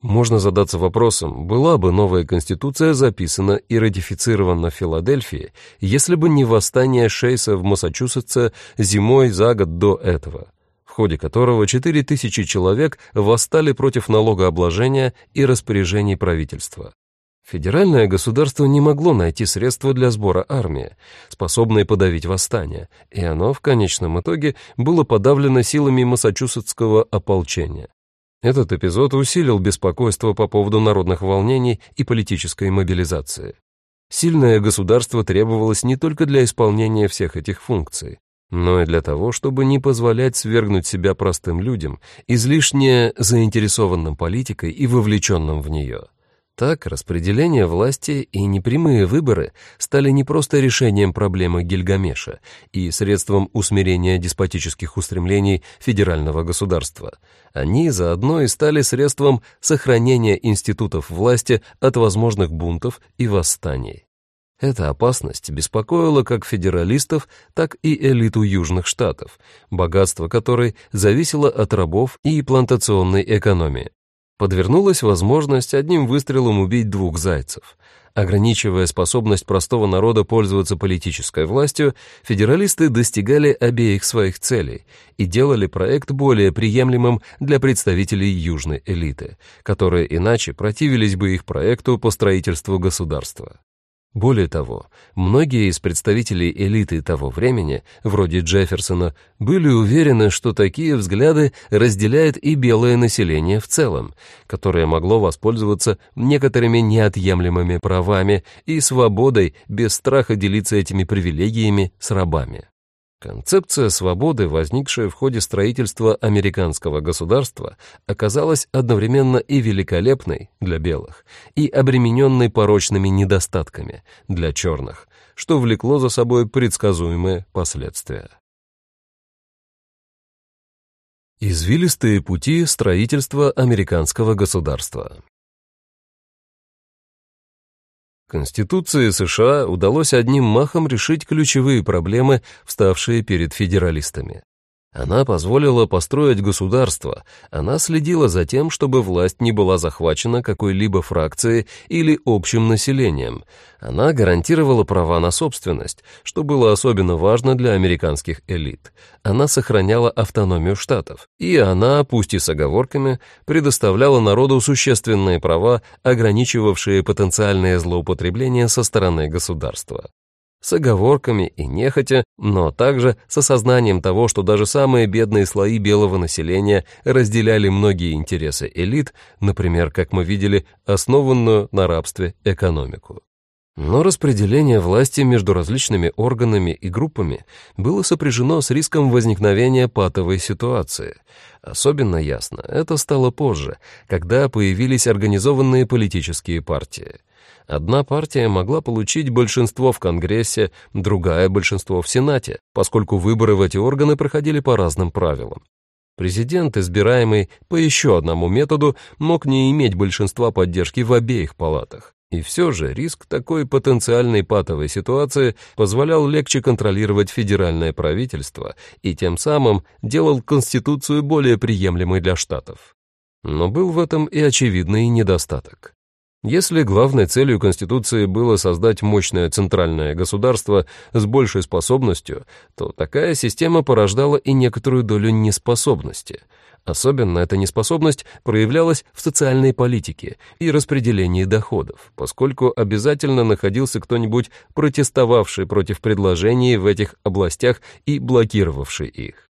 Можно задаться вопросом, была бы новая конституция записана и ратифицирована в Филадельфии, если бы не восстание Шейса в Массачусетсе зимой за год до этого, в ходе которого 4000 человек восстали против налогообложения и распоряжений правительства. Федеральное государство не могло найти средства для сбора армии, способной подавить восстание, и оно в конечном итоге было подавлено силами массачусетского ополчения. Этот эпизод усилил беспокойство по поводу народных волнений и политической мобилизации. Сильное государство требовалось не только для исполнения всех этих функций, но и для того, чтобы не позволять свергнуть себя простым людям, излишне заинтересованным политикой и вовлеченным в нее. Так, распределение власти и непрямые выборы стали не просто решением проблемы Гильгамеша и средством усмирения деспотических устремлений федерального государства. Они заодно и стали средством сохранения институтов власти от возможных бунтов и восстаний. Эта опасность беспокоила как федералистов, так и элиту Южных Штатов, богатство которой зависело от рабов и плантационной экономии подвернулась возможность одним выстрелом убить двух зайцев. Ограничивая способность простого народа пользоваться политической властью, федералисты достигали обеих своих целей и делали проект более приемлемым для представителей южной элиты, которые иначе противились бы их проекту по строительству государства. Более того, многие из представителей элиты того времени, вроде Джефферсона, были уверены, что такие взгляды разделяет и белое население в целом, которое могло воспользоваться некоторыми неотъемлемыми правами и свободой без страха делиться этими привилегиями с рабами. Концепция свободы, возникшая в ходе строительства американского государства, оказалась одновременно и великолепной для белых, и обремененной порочными недостатками для черных, что влекло за собой предсказуемые последствия. Извилистые пути строительства американского государства Конституции США удалось одним махом решить ключевые проблемы, вставшие перед федералистами. Она позволила построить государство, она следила за тем, чтобы власть не была захвачена какой-либо фракцией или общим населением. Она гарантировала права на собственность, что было особенно важно для американских элит. Она сохраняла автономию штатов. И она, пусть и с оговорками, предоставляла народу существенные права, ограничивавшие потенциальные злоупотребления со стороны государства с оговорками и нехотя, но также с осознанием того, что даже самые бедные слои белого населения разделяли многие интересы элит, например, как мы видели, основанную на рабстве экономику. Но распределение власти между различными органами и группами было сопряжено с риском возникновения патовой ситуации. Особенно ясно это стало позже, когда появились организованные политические партии. Одна партия могла получить большинство в Конгрессе, другая — большинство в Сенате, поскольку выборы в эти органы проходили по разным правилам. Президент, избираемый по еще одному методу, мог не иметь большинства поддержки в обеих палатах. И все же риск такой потенциальной патовой ситуации позволял легче контролировать федеральное правительство и тем самым делал Конституцию более приемлемой для штатов. Но был в этом и очевидный недостаток. Если главной целью Конституции было создать мощное центральное государство с большей способностью, то такая система порождала и некоторую долю неспособности. Особенно эта неспособность проявлялась в социальной политике и распределении доходов, поскольку обязательно находился кто-нибудь, протестовавший против предложений в этих областях и блокировавший их.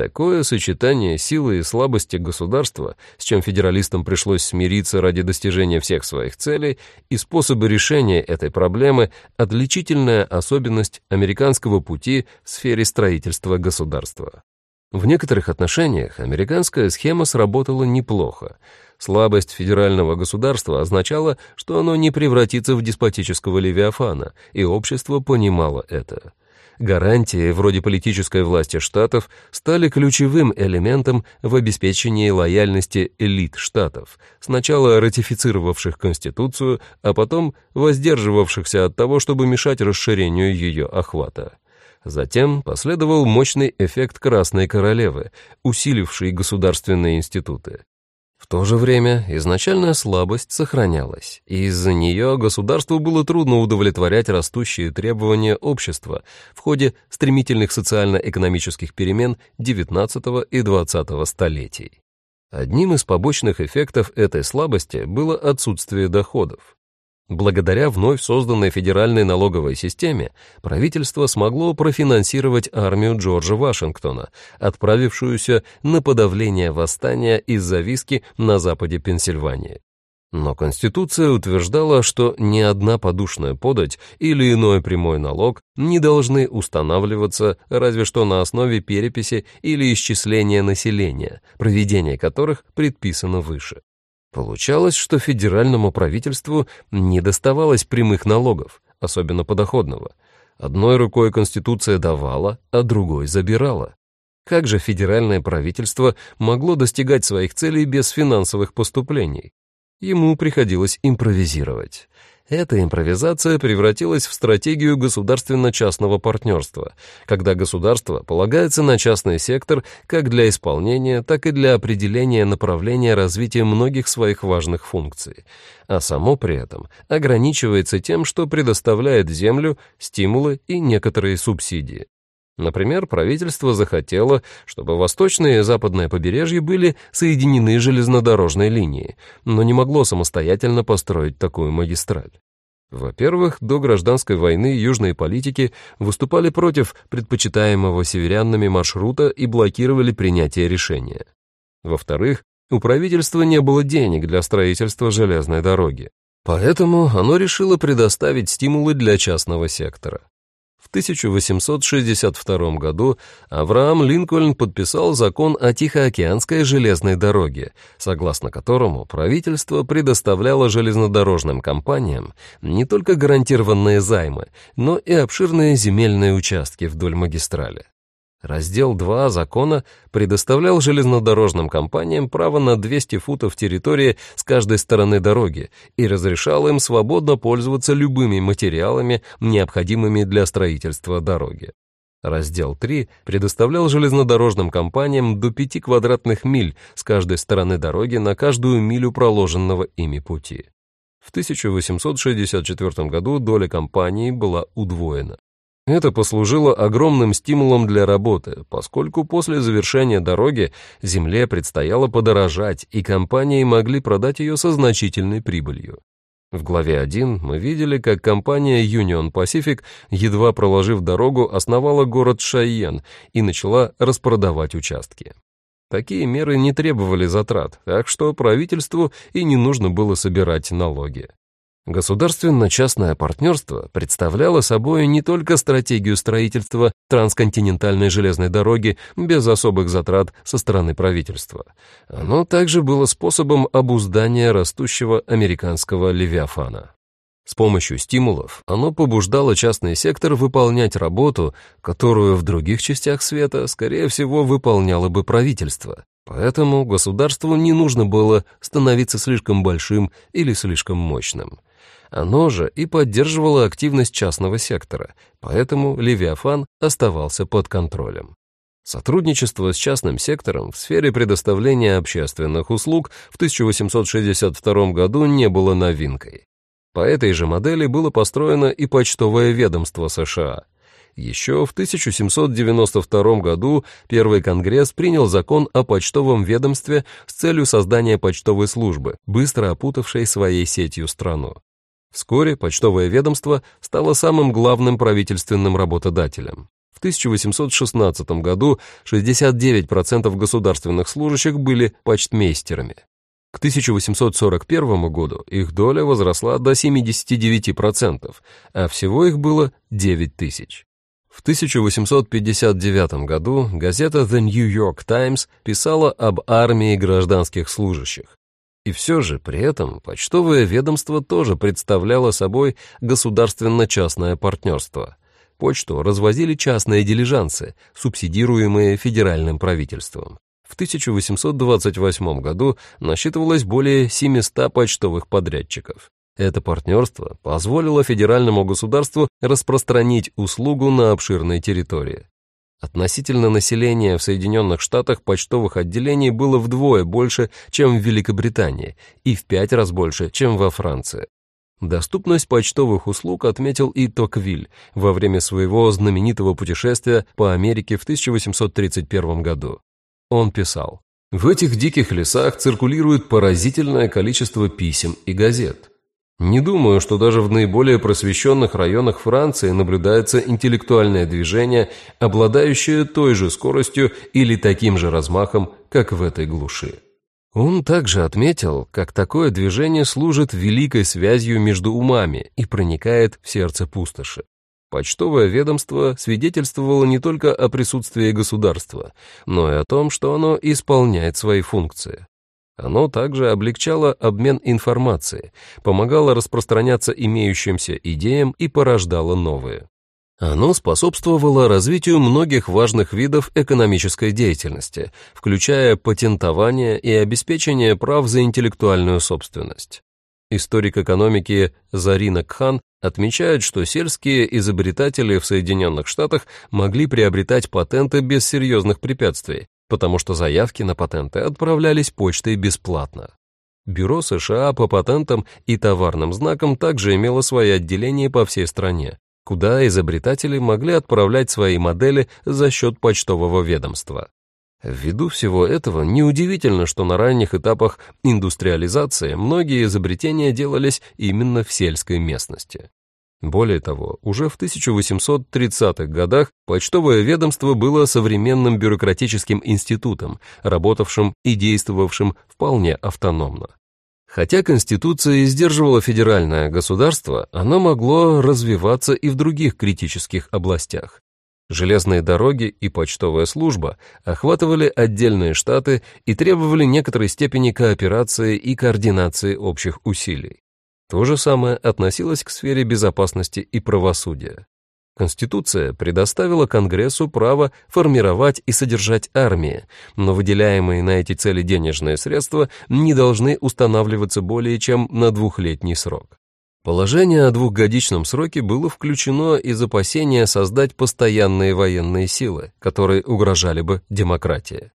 Такое сочетание силы и слабости государства, с чем федералистам пришлось смириться ради достижения всех своих целей, и способы решения этой проблемы – отличительная особенность американского пути в сфере строительства государства. В некоторых отношениях американская схема сработала неплохо. Слабость федерального государства означала, что оно не превратится в деспотического левиафана, и общество понимало это. Гарантии, вроде политической власти штатов, стали ключевым элементом в обеспечении лояльности элит штатов, сначала ратифицировавших Конституцию, а потом воздерживавшихся от того, чтобы мешать расширению ее охвата. Затем последовал мощный эффект Красной Королевы, усиливший государственные институты. То же время изначальная слабость сохранялась, и из-за нее государству было трудно удовлетворять растущие требования общества в ходе стремительных социально-экономических перемен XIX и XX столетий. Одним из побочных эффектов этой слабости было отсутствие доходов. Благодаря вновь созданной федеральной налоговой системе правительство смогло профинансировать армию Джорджа Вашингтона, отправившуюся на подавление восстания из-за виски на западе Пенсильвании. Но Конституция утверждала, что ни одна подушная подать или иной прямой налог не должны устанавливаться разве что на основе переписи или исчисления населения, проведение которых предписано выше. Получалось, что федеральному правительству не доставалось прямых налогов, особенно подоходного. Одной рукой Конституция давала, а другой забирала. Как же федеральное правительство могло достигать своих целей без финансовых поступлений? Ему приходилось импровизировать. Эта импровизация превратилась в стратегию государственно-частного партнерства, когда государство полагается на частный сектор как для исполнения, так и для определения направления развития многих своих важных функций, а само при этом ограничивается тем, что предоставляет землю, стимулы и некоторые субсидии. Например, правительство захотело, чтобы восточное и западное побережье были соединены железнодорожной линией, но не могло самостоятельно построить такую магистраль. Во-первых, до гражданской войны южные политики выступали против предпочитаемого северянами маршрута и блокировали принятие решения. Во-вторых, у правительства не было денег для строительства железной дороги. Поэтому оно решило предоставить стимулы для частного сектора. В 1862 году Авраам Линкольн подписал закон о Тихоокеанской железной дороге, согласно которому правительство предоставляло железнодорожным компаниям не только гарантированные займы, но и обширные земельные участки вдоль магистрали. Раздел 2 закона предоставлял железнодорожным компаниям право на 200 футов территории с каждой стороны дороги и разрешал им свободно пользоваться любыми материалами, необходимыми для строительства дороги. Раздел 3 предоставлял железнодорожным компаниям до 5 квадратных миль с каждой стороны дороги на каждую милю проложенного ими пути. В 1864 году доля компании была удвоена. Это послужило огромным стимулом для работы, поскольку после завершения дороги земле предстояло подорожать, и компании могли продать ее со значительной прибылью. В главе 1 мы видели, как компания Union Pacific, едва проложив дорогу, основала город Шайен и начала распродавать участки. Такие меры не требовали затрат, так что правительству и не нужно было собирать налоги. Государственно-частное партнерство представляло собой не только стратегию строительства трансконтинентальной железной дороги без особых затрат со стороны правительства. Оно также было способом обуздания растущего американского левиафана. С помощью стимулов оно побуждало частный сектор выполнять работу, которую в других частях света, скорее всего, выполняло бы правительство. Поэтому государству не нужно было становиться слишком большим или слишком мощным. Оно же и поддерживало активность частного сектора, поэтому Левиафан оставался под контролем. Сотрудничество с частным сектором в сфере предоставления общественных услуг в 1862 году не было новинкой. По этой же модели было построено и почтовое ведомство США. Еще в 1792 году Первый Конгресс принял закон о почтовом ведомстве с целью создания почтовой службы, быстро опутавшей своей сетью страну. Вскоре почтовое ведомство стало самым главным правительственным работодателем. В 1816 году 69% государственных служащих были почтмейстерами. К 1841 году их доля возросла до 79%, а всего их было 9 тысяч. В 1859 году газета The New York Times писала об армии гражданских служащих. И все же при этом почтовое ведомство тоже представляло собой государственно-частное партнерство. Почту развозили частные дилижансы, субсидируемые федеральным правительством. В 1828 году насчитывалось более 700 почтовых подрядчиков. Это партнерство позволило федеральному государству распространить услугу на обширной территории. Относительно населения в Соединенных Штатах почтовых отделений было вдвое больше, чем в Великобритании, и в пять раз больше, чем во Франции. Доступность почтовых услуг отметил и Токвиль во время своего знаменитого путешествия по Америке в 1831 году. Он писал, «В этих диких лесах циркулирует поразительное количество писем и газет. Не думаю, что даже в наиболее просвещенных районах Франции наблюдается интеллектуальное движение, обладающее той же скоростью или таким же размахом, как в этой глуши. Он также отметил, как такое движение служит великой связью между умами и проникает в сердце пустоши. Почтовое ведомство свидетельствовало не только о присутствии государства, но и о том, что оно исполняет свои функции. Оно также облегчало обмен информацией, помогало распространяться имеющимся идеям и порождало новые. Оно способствовало развитию многих важных видов экономической деятельности, включая патентование и обеспечение прав за интеллектуальную собственность. Историк экономики Зарина Кхан отмечает, что сельские изобретатели в Соединенных Штатах могли приобретать патенты без серьезных препятствий, потому что заявки на патенты отправлялись почтой бесплатно. Бюро США по патентам и товарным знакам также имело свои отделения по всей стране, куда изобретатели могли отправлять свои модели за счет почтового ведомства. Ввиду всего этого неудивительно, что на ранних этапах индустриализации многие изобретения делались именно в сельской местности. Более того, уже в 1830-х годах почтовое ведомство было современным бюрократическим институтом, работавшим и действовавшим вполне автономно. Хотя Конституция сдерживала федеральное государство, оно могло развиваться и в других критических областях. Железные дороги и почтовая служба охватывали отдельные штаты и требовали некоторой степени кооперации и координации общих усилий. То же самое относилось к сфере безопасности и правосудия. Конституция предоставила Конгрессу право формировать и содержать армии, но выделяемые на эти цели денежные средства не должны устанавливаться более чем на двухлетний срок. Положение о двухгодичном сроке было включено из опасения создать постоянные военные силы, которые угрожали бы демократии.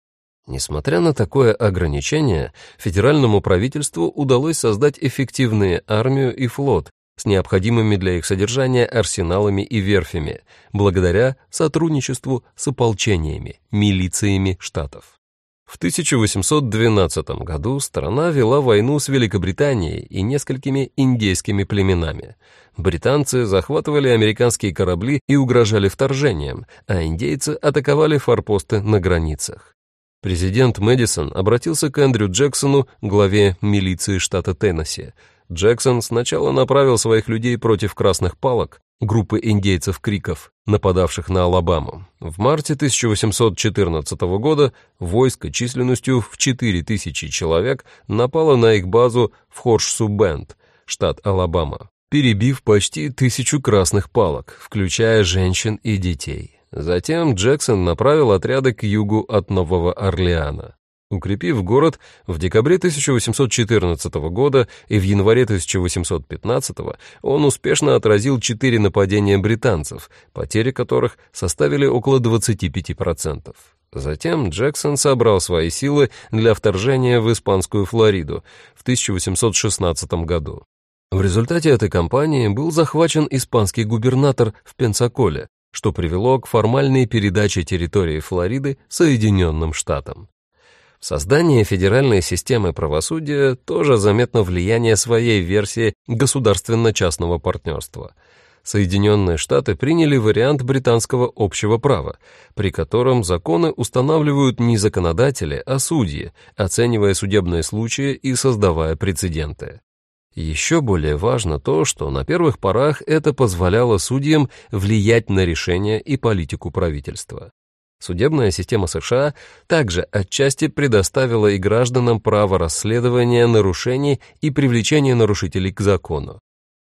Несмотря на такое ограничение, федеральному правительству удалось создать эффективные армию и флот с необходимыми для их содержания арсеналами и верфями, благодаря сотрудничеству с ополчениями, милициями штатов. В 1812 году страна вела войну с Великобританией и несколькими индейскими племенами. Британцы захватывали американские корабли и угрожали вторжением, а индейцы атаковали форпосты на границах. Президент Мэдисон обратился к Эндрю Джексону, главе милиции штата Теннесси. Джексон сначала направил своих людей против красных палок, группы индейцев-криков, нападавших на Алабаму. В марте 1814 года войско численностью в 4000 человек напало на их базу в Хорш-Субенд, штат Алабама, перебив почти тысячу красных палок, включая женщин и детей. Затем Джексон направил отряды к югу от Нового Орлеана. Укрепив город, в декабре 1814 года и в январе 1815 он успешно отразил четыре нападения британцев, потери которых составили около 25%. Затем Джексон собрал свои силы для вторжения в Испанскую Флориду в 1816 году. В результате этой кампании был захвачен испанский губернатор в Пенсаколе, что привело к формальной передаче территории Флориды Соединенным Штатам. В создании федеральной системы правосудия тоже заметно влияние своей версии государственно-частного партнерства. Соединенные Штаты приняли вариант британского общего права, при котором законы устанавливают не законодатели, а судьи, оценивая судебные случаи и создавая прецеденты. Еще более важно то, что на первых порах это позволяло судьям влиять на решения и политику правительства. Судебная система США также отчасти предоставила и гражданам право расследования нарушений и привлечения нарушителей к закону.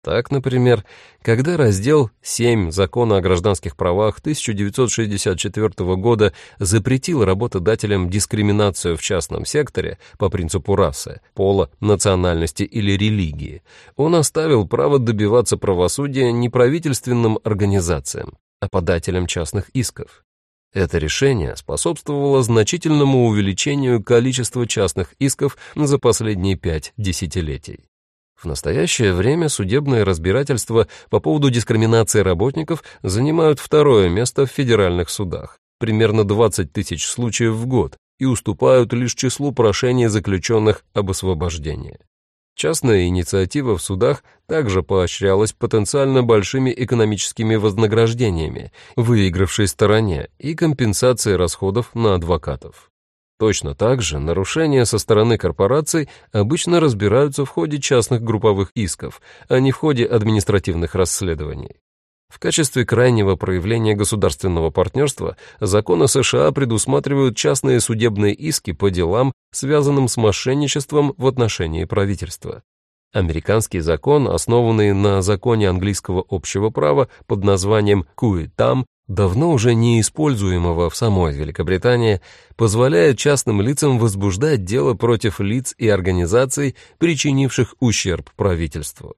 Так, например, когда раздел 7 Закона о гражданских правах 1964 года запретил работодателям дискриминацию в частном секторе по принципу расы, пола, национальности или религии, он оставил право добиваться правосудия неправительственным организациям, а подателям частных исков. Это решение способствовало значительному увеличению количества частных исков за последние пять десятилетий. В настоящее время судебные разбирательства по поводу дискриминации работников занимают второе место в федеральных судах, примерно 20 тысяч случаев в год, и уступают лишь числу прошений заключенных об освобождении. Частная инициатива в судах также поощрялась потенциально большими экономическими вознаграждениями выигравшей стороне и компенсацией расходов на адвокатов. Точно так же нарушения со стороны корпораций обычно разбираются в ходе частных групповых исков, а не в ходе административных расследований. В качестве крайнего проявления государственного партнерства законы США предусматривают частные судебные иски по делам, связанным с мошенничеством в отношении правительства. Американский закон, основанный на законе английского общего права под названием «Куитам», давно уже не используемого в самой Великобритании, позволяет частным лицам возбуждать дело против лиц и организаций, причинивших ущерб правительству.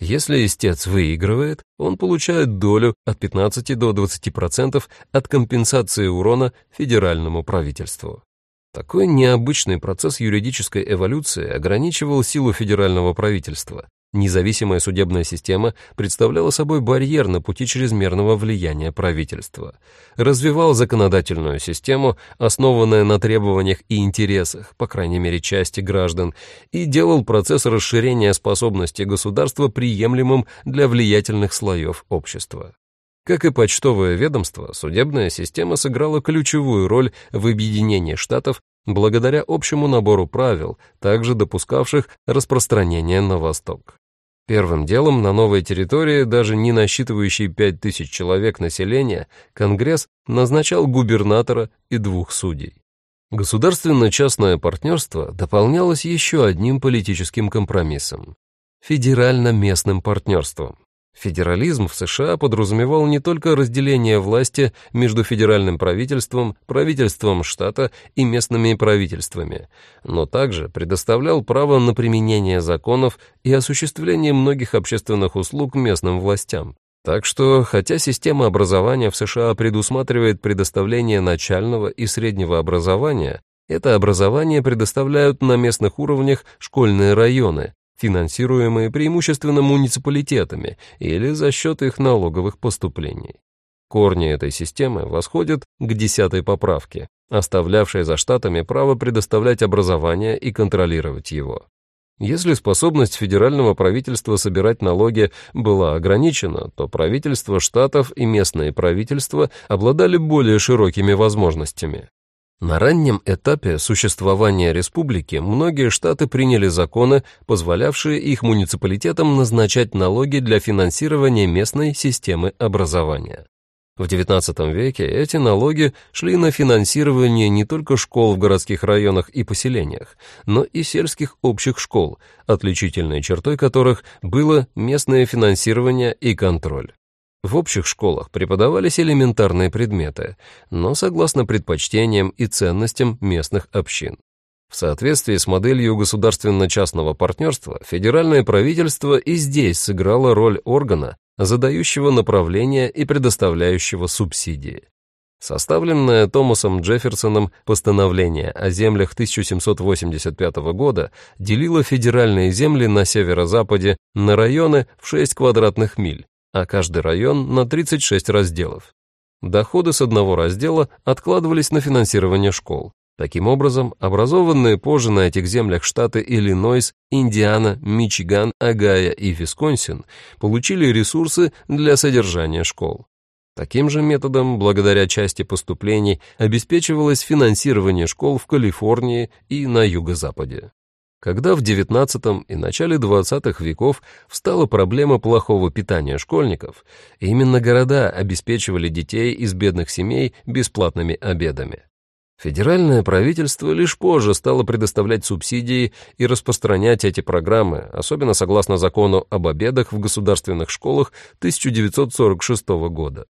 Если истец выигрывает, он получает долю от 15 до 20% от компенсации урона федеральному правительству. Такой необычный процесс юридической эволюции ограничивал силу федерального правительства, Независимая судебная система представляла собой барьер на пути чрезмерного влияния правительства. Развивал законодательную систему, основанную на требованиях и интересах, по крайней мере, части граждан, и делал процесс расширения способности государства приемлемым для влиятельных слоев общества. Как и почтовое ведомство, судебная система сыграла ключевую роль в объединении штатов благодаря общему набору правил, также допускавших распространение на восток. Первым делом на новой территории, даже не насчитывающей 5000 человек населения, Конгресс назначал губернатора и двух судей. Государственно-частное партнерство дополнялось еще одним политическим компромиссом – федерально-местным партнерством. Федерализм в США подразумевал не только разделение власти между федеральным правительством, правительством штата и местными правительствами, но также предоставлял право на применение законов и осуществление многих общественных услуг местным властям. Так что, хотя система образования в США предусматривает предоставление начального и среднего образования, это образование предоставляют на местных уровнях школьные районы, финансируемые преимущественно муниципалитетами или за счет их налоговых поступлений. Корни этой системы восходят к десятой поправке, оставлявшей за штатами право предоставлять образование и контролировать его. Если способность федерального правительства собирать налоги была ограничена, то правительства штатов и местные правительства обладали более широкими возможностями. На раннем этапе существования республики многие штаты приняли законы, позволявшие их муниципалитетам назначать налоги для финансирования местной системы образования. В XIX веке эти налоги шли на финансирование не только школ в городских районах и поселениях, но и сельских общих школ, отличительной чертой которых было местное финансирование и контроль. В общих школах преподавались элементарные предметы, но согласно предпочтениям и ценностям местных общин. В соответствии с моделью государственно-частного партнерства, федеральное правительство и здесь сыграло роль органа, задающего направление и предоставляющего субсидии. Составленное Томасом Джефферсоном постановление о землях 1785 года делило федеральные земли на северо-западе на районы в 6 квадратных миль, а каждый район на 36 разделов. Доходы с одного раздела откладывались на финансирование школ. Таким образом, образованные позже на этих землях штаты Иллинойс, Индиана, Мичиган, Огайо и Висконсин получили ресурсы для содержания школ. Таким же методом, благодаря части поступлений, обеспечивалось финансирование школ в Калифорнии и на юго-западе. Когда в XIX и начале XX веков встала проблема плохого питания школьников, именно города обеспечивали детей из бедных семей бесплатными обедами. Федеральное правительство лишь позже стало предоставлять субсидии и распространять эти программы, особенно согласно закону об обедах в государственных школах 1946 года.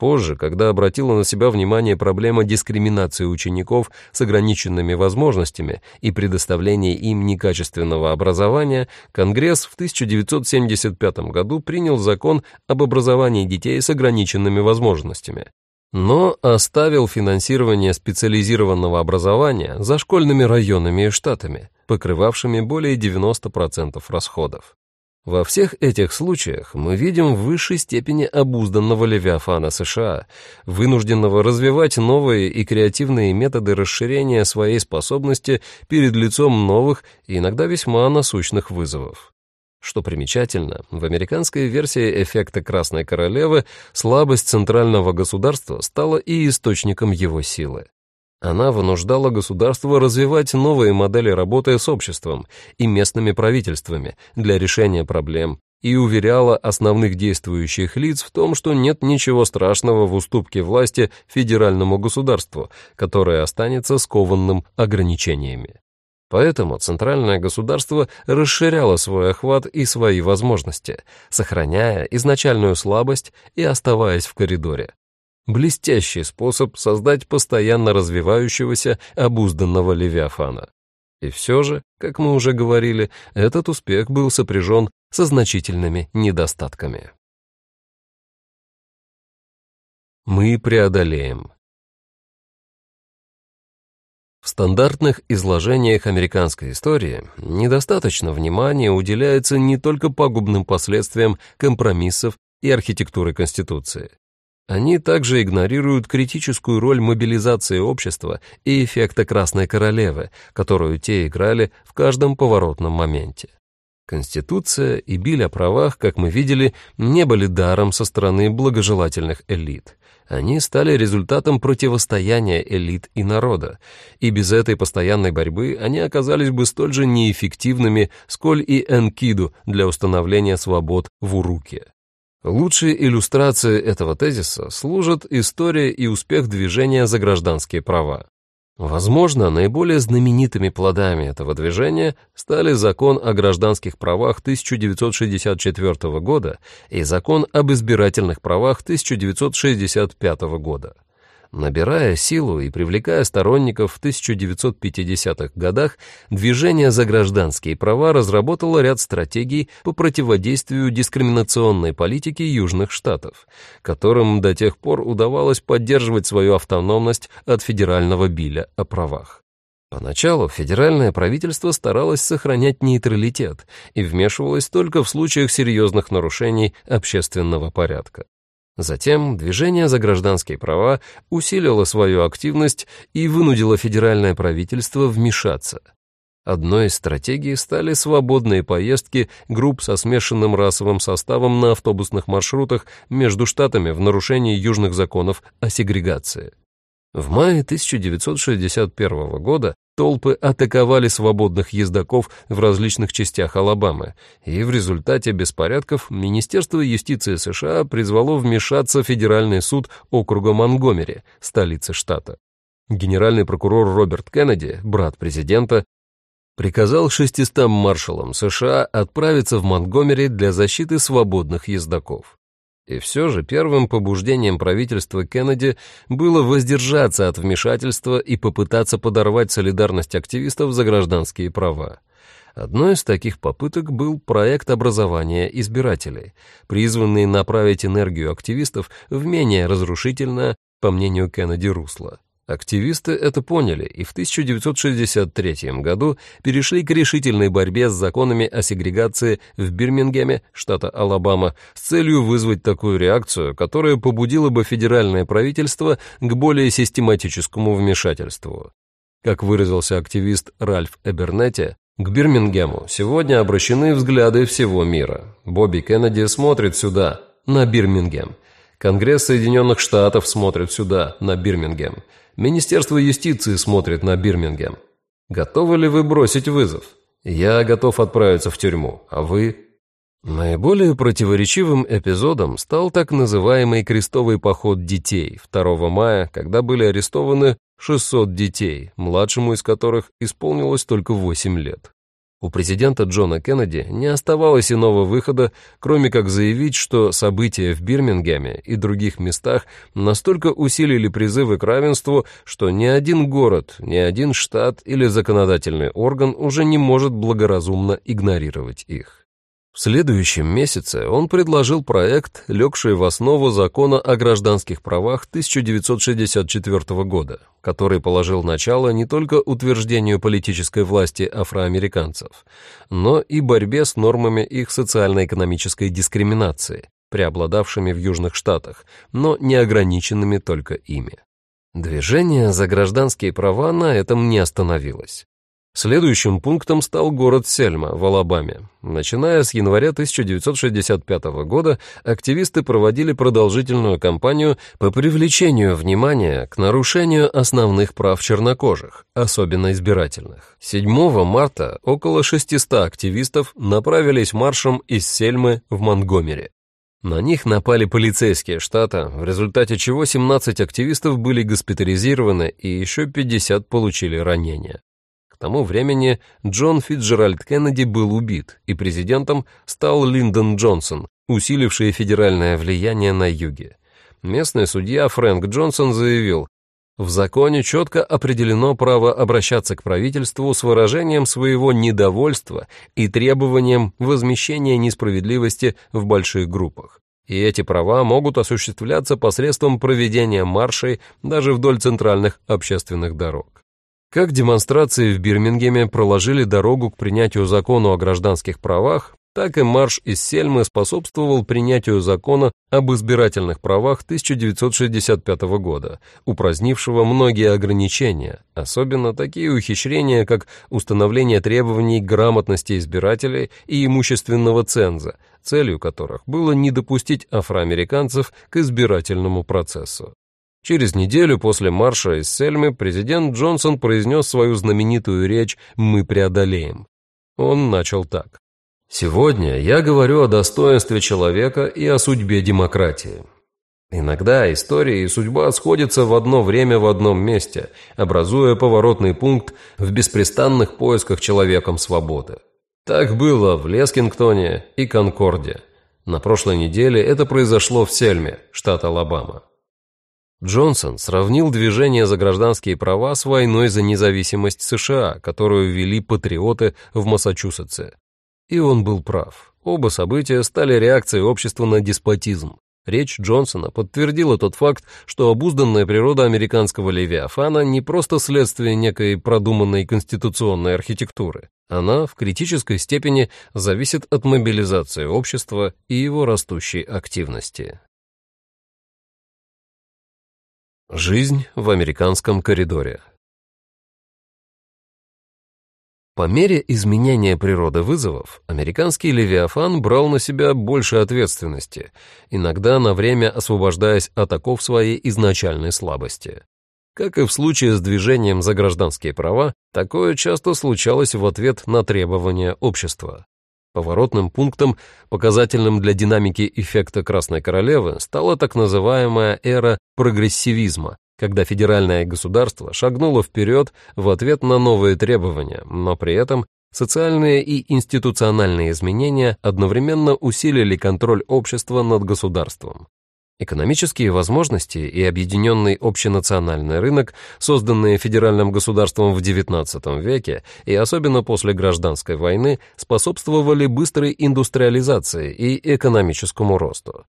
Позже, когда обратила на себя внимание проблема дискриминации учеников с ограниченными возможностями и предоставления им некачественного образования, Конгресс в 1975 году принял закон об образовании детей с ограниченными возможностями, но оставил финансирование специализированного образования за школьными районами и штатами, покрывавшими более 90% расходов. Во всех этих случаях мы видим в высшей степени обузданного Левиафана США, вынужденного развивать новые и креативные методы расширения своей способности перед лицом новых и иногда весьма насущных вызовов. Что примечательно, в американской версии эффекта Красной Королевы слабость центрального государства стала и источником его силы. Она вынуждала государство развивать новые модели работы с обществом и местными правительствами для решения проблем и уверяла основных действующих лиц в том, что нет ничего страшного в уступке власти федеральному государству, которое останется скованным ограничениями. Поэтому центральное государство расширяло свой охват и свои возможности, сохраняя изначальную слабость и оставаясь в коридоре. Блестящий способ создать постоянно развивающегося обузданного левиафана. И все же, как мы уже говорили, этот успех был сопряжен со значительными недостатками. Мы преодолеем. В стандартных изложениях американской истории недостаточно внимания уделяется не только пагубным последствиям компромиссов и архитектуры Конституции. Они также игнорируют критическую роль мобилизации общества и эффекта Красной Королевы, которую те играли в каждом поворотном моменте. Конституция и биль о правах, как мы видели, не были даром со стороны благожелательных элит. Они стали результатом противостояния элит и народа, и без этой постоянной борьбы они оказались бы столь же неэффективными, сколь и Энкиду для установления свобод в Уруке. Лучшей иллюстрацией этого тезиса служат история и успех движения за гражданские права. Возможно, наиболее знаменитыми плодами этого движения стали закон о гражданских правах 1964 года и закон об избирательных правах 1965 года. Набирая силу и привлекая сторонников в 1950-х годах, движение за гражданские права разработало ряд стратегий по противодействию дискриминационной политике Южных Штатов, которым до тех пор удавалось поддерживать свою автономность от федерального биля о правах. Поначалу федеральное правительство старалось сохранять нейтралитет и вмешивалось только в случаях серьезных нарушений общественного порядка. Затем движение за гражданские права усилило свою активность и вынудило федеральное правительство вмешаться. Одной из стратегий стали свободные поездки групп со смешанным расовым составом на автобусных маршрутах между штатами в нарушении южных законов о сегрегации. В мае 1961 года толпы атаковали свободных ездаков в различных частях Алабамы, и в результате беспорядков Министерство юстиции США призвало вмешаться Федеральный суд округа Монгомери, столицы штата. Генеральный прокурор Роберт Кеннеди, брат президента, приказал 600 маршалам США отправиться в Монгомери для защиты свободных ездаков. И все же первым побуждением правительства Кеннеди было воздержаться от вмешательства и попытаться подорвать солидарность активистов за гражданские права. Одной из таких попыток был проект образования избирателей, призванный направить энергию активистов в менее разрушительное, по мнению Кеннеди, русло. Активисты это поняли и в 1963 году перешли к решительной борьбе с законами о сегрегации в Бирмингеме, штата Алабама, с целью вызвать такую реакцию, которая побудила бы федеральное правительство к более систематическому вмешательству. Как выразился активист Ральф Эбернетти, к Бирмингему сегодня обращены взгляды всего мира. Бобби Кеннеди смотрит сюда, на Бирмингем. Конгресс Соединенных Штатов смотрит сюда, на Бирмингем. Министерство юстиции смотрит на Бирмингем. Готовы ли вы бросить вызов? Я готов отправиться в тюрьму, а вы... Наиболее противоречивым эпизодом стал так называемый крестовый поход детей 2 мая, когда были арестованы 600 детей, младшему из которых исполнилось только 8 лет. У президента Джона Кеннеди не оставалось иного выхода, кроме как заявить, что события в Бирмингеме и других местах настолько усилили призывы к равенству, что ни один город, ни один штат или законодательный орган уже не может благоразумно игнорировать их. В следующем месяце он предложил проект, легший в основу закона о гражданских правах 1964 года, который положил начало не только утверждению политической власти афроамериканцев, но и борьбе с нормами их социально-экономической дискриминации, преобладавшими в Южных Штатах, но не ограниченными только ими. Движение за гражданские права на этом не остановилось. Следующим пунктом стал город Сельма в Алабаме. Начиная с января 1965 года активисты проводили продолжительную кампанию по привлечению внимания к нарушению основных прав чернокожих, особенно избирательных. 7 марта около 600 активистов направились маршем из Сельмы в Монгомери. На них напали полицейские штата, в результате чего 17 активистов были госпитализированы и еще 50 получили ранения тому времени Джон Фитджеральд Кеннеди был убит, и президентом стал Линдон Джонсон, усиливший федеральное влияние на юге. Местный судья Фрэнк Джонсон заявил, в законе четко определено право обращаться к правительству с выражением своего недовольства и требованием возмещения несправедливости в больших группах. И эти права могут осуществляться посредством проведения маршей даже вдоль центральных общественных дорог. Как демонстрации в Бирмингеме проложили дорогу к принятию закона о гражданских правах, так и марш из Сельмы способствовал принятию закона об избирательных правах 1965 года, упразднившего многие ограничения, особенно такие ухищрения, как установление требований грамотности избирателей и имущественного ценза, целью которых было не допустить афроамериканцев к избирательному процессу. Через неделю после марша из Сельмы президент Джонсон произнес свою знаменитую речь «Мы преодолеем». Он начал так. «Сегодня я говорю о достоинстве человека и о судьбе демократии. Иногда история и судьба сходятся в одно время в одном месте, образуя поворотный пункт в беспрестанных поисках человеком свободы. Так было в Лескингтоне и Конкорде. На прошлой неделе это произошло в Сельме, штат Алабама. Джонсон сравнил движение за гражданские права с войной за независимость США, которую вели патриоты в Массачусетсе. И он был прав. Оба события стали реакцией общества на деспотизм. Речь Джонсона подтвердила тот факт, что обузданная природа американского левиафана не просто следствие некой продуманной конституционной архитектуры. Она в критической степени зависит от мобилизации общества и его растущей активности. Жизнь в американском коридоре. По мере изменения природы вызовов, американский Левиафан брал на себя больше ответственности, иногда на время освобождаясь от оков своей изначальной слабости. Как и в случае с движением за гражданские права, такое часто случалось в ответ на требования общества. Поворотным пунктом, показательным для динамики эффекта Красной Королевы, стала так называемая эра прогрессивизма, когда федеральное государство шагнуло вперед в ответ на новые требования, но при этом социальные и институциональные изменения одновременно усилили контроль общества над государством. Экономические возможности и объединенный общенациональный рынок, созданные федеральным государством в XIX веке и особенно после гражданской войны, способствовали быстрой индустриализации и экономическому росту.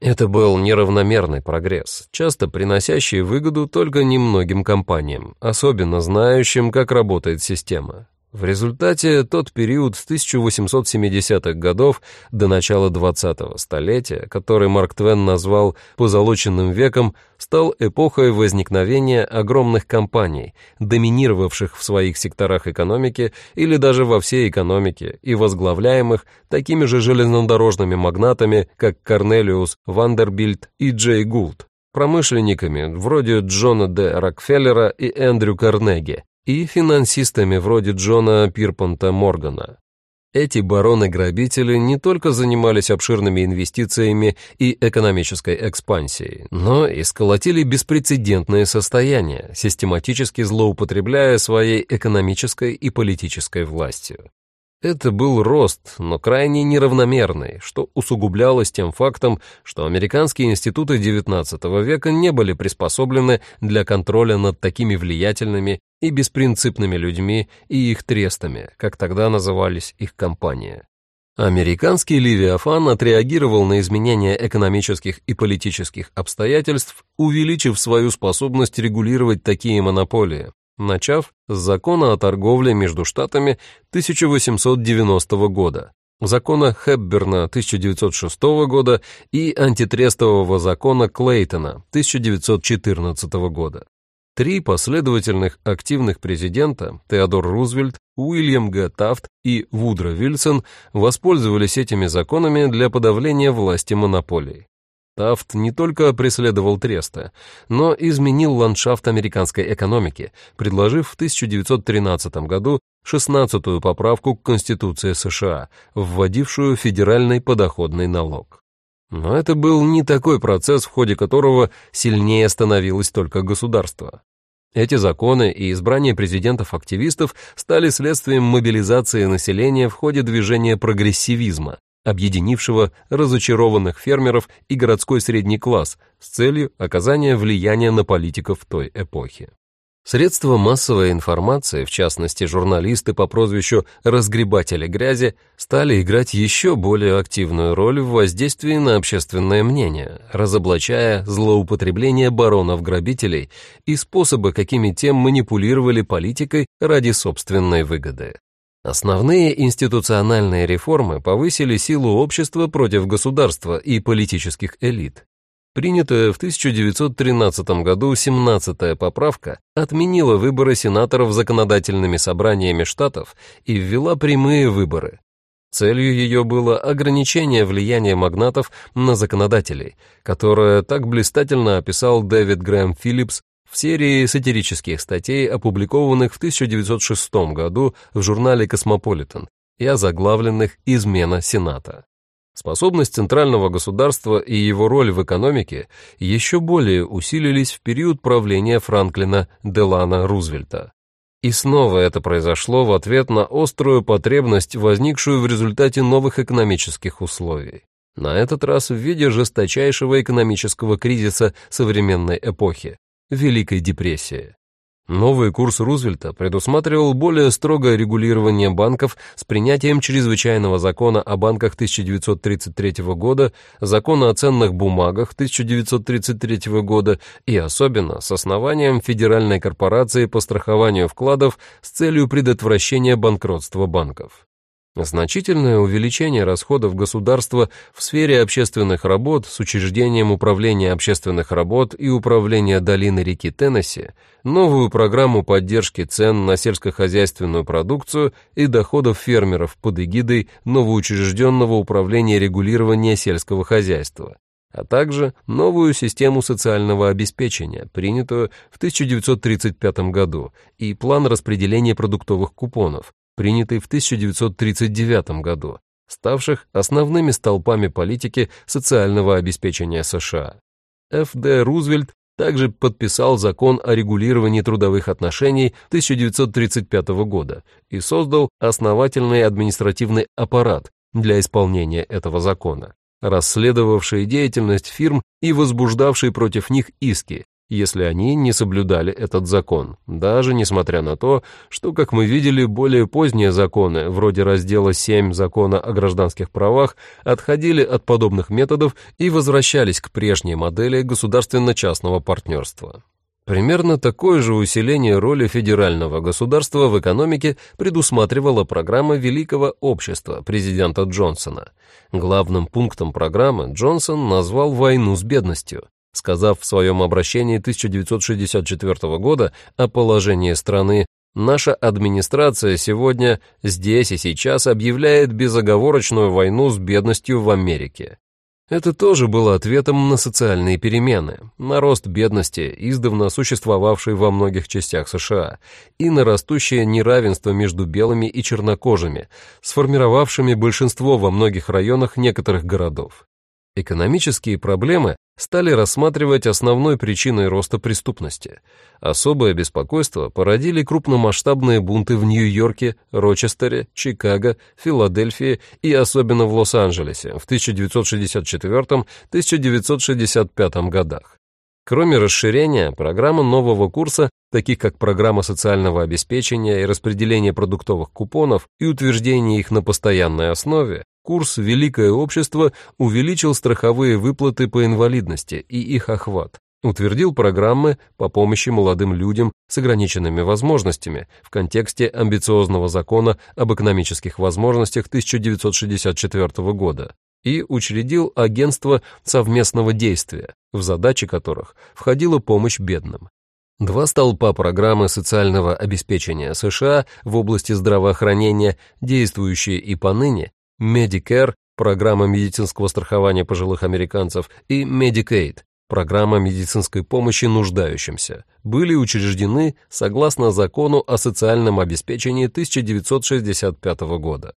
Это был неравномерный прогресс, часто приносящий выгоду только немногим компаниям, особенно знающим, как работает система. В результате тот период с 1870-х годов до начала 20-го столетия, который Марк Твен назвал «позолоченным веком», стал эпохой возникновения огромных компаний, доминировавших в своих секторах экономики или даже во всей экономике и возглавляемых такими же железнодорожными магнатами, как Корнелиус, Вандербильд и Джей Гулд, промышленниками вроде Джона Д. Рокфеллера и Эндрю Карнеги, и финансистами вроде Джона Пирпонта Моргана. Эти бароны-грабители не только занимались обширными инвестициями и экономической экспансией, но и сколотили беспрецедентное состояние, систематически злоупотребляя своей экономической и политической властью. Это был рост, но крайне неравномерный, что усугублялось тем фактом, что американские институты XIX века не были приспособлены для контроля над такими влиятельными и беспринципными людьми и их трестами, как тогда назывались их компании. Американский Левиафан отреагировал на изменения экономических и политических обстоятельств, увеличив свою способность регулировать такие монополии, начав с закона о торговле между штатами 1890 года, закона Хепберна 1906 года и антитрестового закона Клейтона 1914 года. Три последовательных активных президента, Теодор Рузвельт, Уильям Г. Тафт и Вудро Вильсон, воспользовались этими законами для подавления власти монополий. Тафт не только преследовал Треста, но изменил ландшафт американской экономики, предложив в 1913 году 16-ю поправку к Конституции США, вводившую федеральный подоходный налог. Но это был не такой процесс, в ходе которого сильнее становилось только государство. Эти законы и избрание президентов-активистов стали следствием мобилизации населения в ходе движения прогрессивизма, объединившего разочарованных фермеров и городской средний класс с целью оказания влияния на политиков той эпохи. Средства массовой информации, в частности журналисты по прозвищу «разгребатели грязи», стали играть еще более активную роль в воздействии на общественное мнение, разоблачая злоупотребление баронов-грабителей и способы, какими тем манипулировали политикой ради собственной выгоды. Основные институциональные реформы повысили силу общества против государства и политических элит. Принятая в 1913 году 17-я поправка отменила выборы сенаторов законодательными собраниями штатов и ввела прямые выборы. Целью ее было ограничение влияния магнатов на законодателей, которое так блистательно описал Дэвид Грэм Филлипс в серии сатирических статей, опубликованных в 1906 году в журнале «Космополитен» и озаглавленных «Измена Сената». Способность центрального государства и его роль в экономике еще более усилились в период правления Франклина Делана Рузвельта. И снова это произошло в ответ на острую потребность, возникшую в результате новых экономических условий. На этот раз в виде жесточайшего экономического кризиса современной эпохи – Великой депрессии. Новый курс Рузвельта предусматривал более строгое регулирование банков с принятием чрезвычайного закона о банках 1933 года, закона о ценных бумагах 1933 года и особенно с основанием Федеральной корпорации по страхованию вкладов с целью предотвращения банкротства банков. Значительное увеличение расходов государства в сфере общественных работ с учреждением управления общественных работ и управления долины реки Теннесси, новую программу поддержки цен на сельскохозяйственную продукцию и доходов фермеров под эгидой новоучрежденного управления регулирования сельского хозяйства, а также новую систему социального обеспечения, принятую в 1935 году, и план распределения продуктовых купонов, принятый в 1939 году, ставших основными столпами политики социального обеспечения США. Ф.Д. Рузвельт также подписал закон о регулировании трудовых отношений 1935 года и создал основательный административный аппарат для исполнения этого закона, расследовавший деятельность фирм и возбуждавший против них иски, если они не соблюдали этот закон, даже несмотря на то, что, как мы видели, более поздние законы, вроде раздела 7 закона о гражданских правах, отходили от подобных методов и возвращались к прежней модели государственно-частного партнерства. Примерно такое же усиление роли федерального государства в экономике предусматривала программа Великого общества президента Джонсона. Главным пунктом программы Джонсон назвал войну с бедностью, сказав в своем обращении 1964 года о положении страны Наша администрация сегодня здесь и сейчас объявляет безоговорочную войну с бедностью в Америке. Это тоже было ответом на социальные перемены, на рост бедности, издавна существовавшей во многих частях США, и на растущее неравенство между белыми и чернокожими, сформировавшими большинство во многих районах некоторых городов. Экономические проблемы стали рассматривать основной причиной роста преступности. Особое беспокойство породили крупномасштабные бунты в Нью-Йорке, Рочестере, Чикаго, Филадельфии и особенно в Лос-Анджелесе в 1964-1965 годах. Кроме расширения, программа нового курса, таких как программа социального обеспечения и распределения продуктовых купонов и утверждение их на постоянной основе, курс «Великое общество» увеличил страховые выплаты по инвалидности и их охват, утвердил программы по помощи молодым людям с ограниченными возможностями в контексте амбициозного закона об экономических возможностях 1964 года, и учредил агентство совместного действия, в задачи которых входила помощь бедным. Два столпа программы социального обеспечения США в области здравоохранения, действующие и поныне, Medicare, программа медицинского страхования пожилых американцев, и Medicaid, программа медицинской помощи нуждающимся, были учреждены согласно закону о социальном обеспечении 1965 года.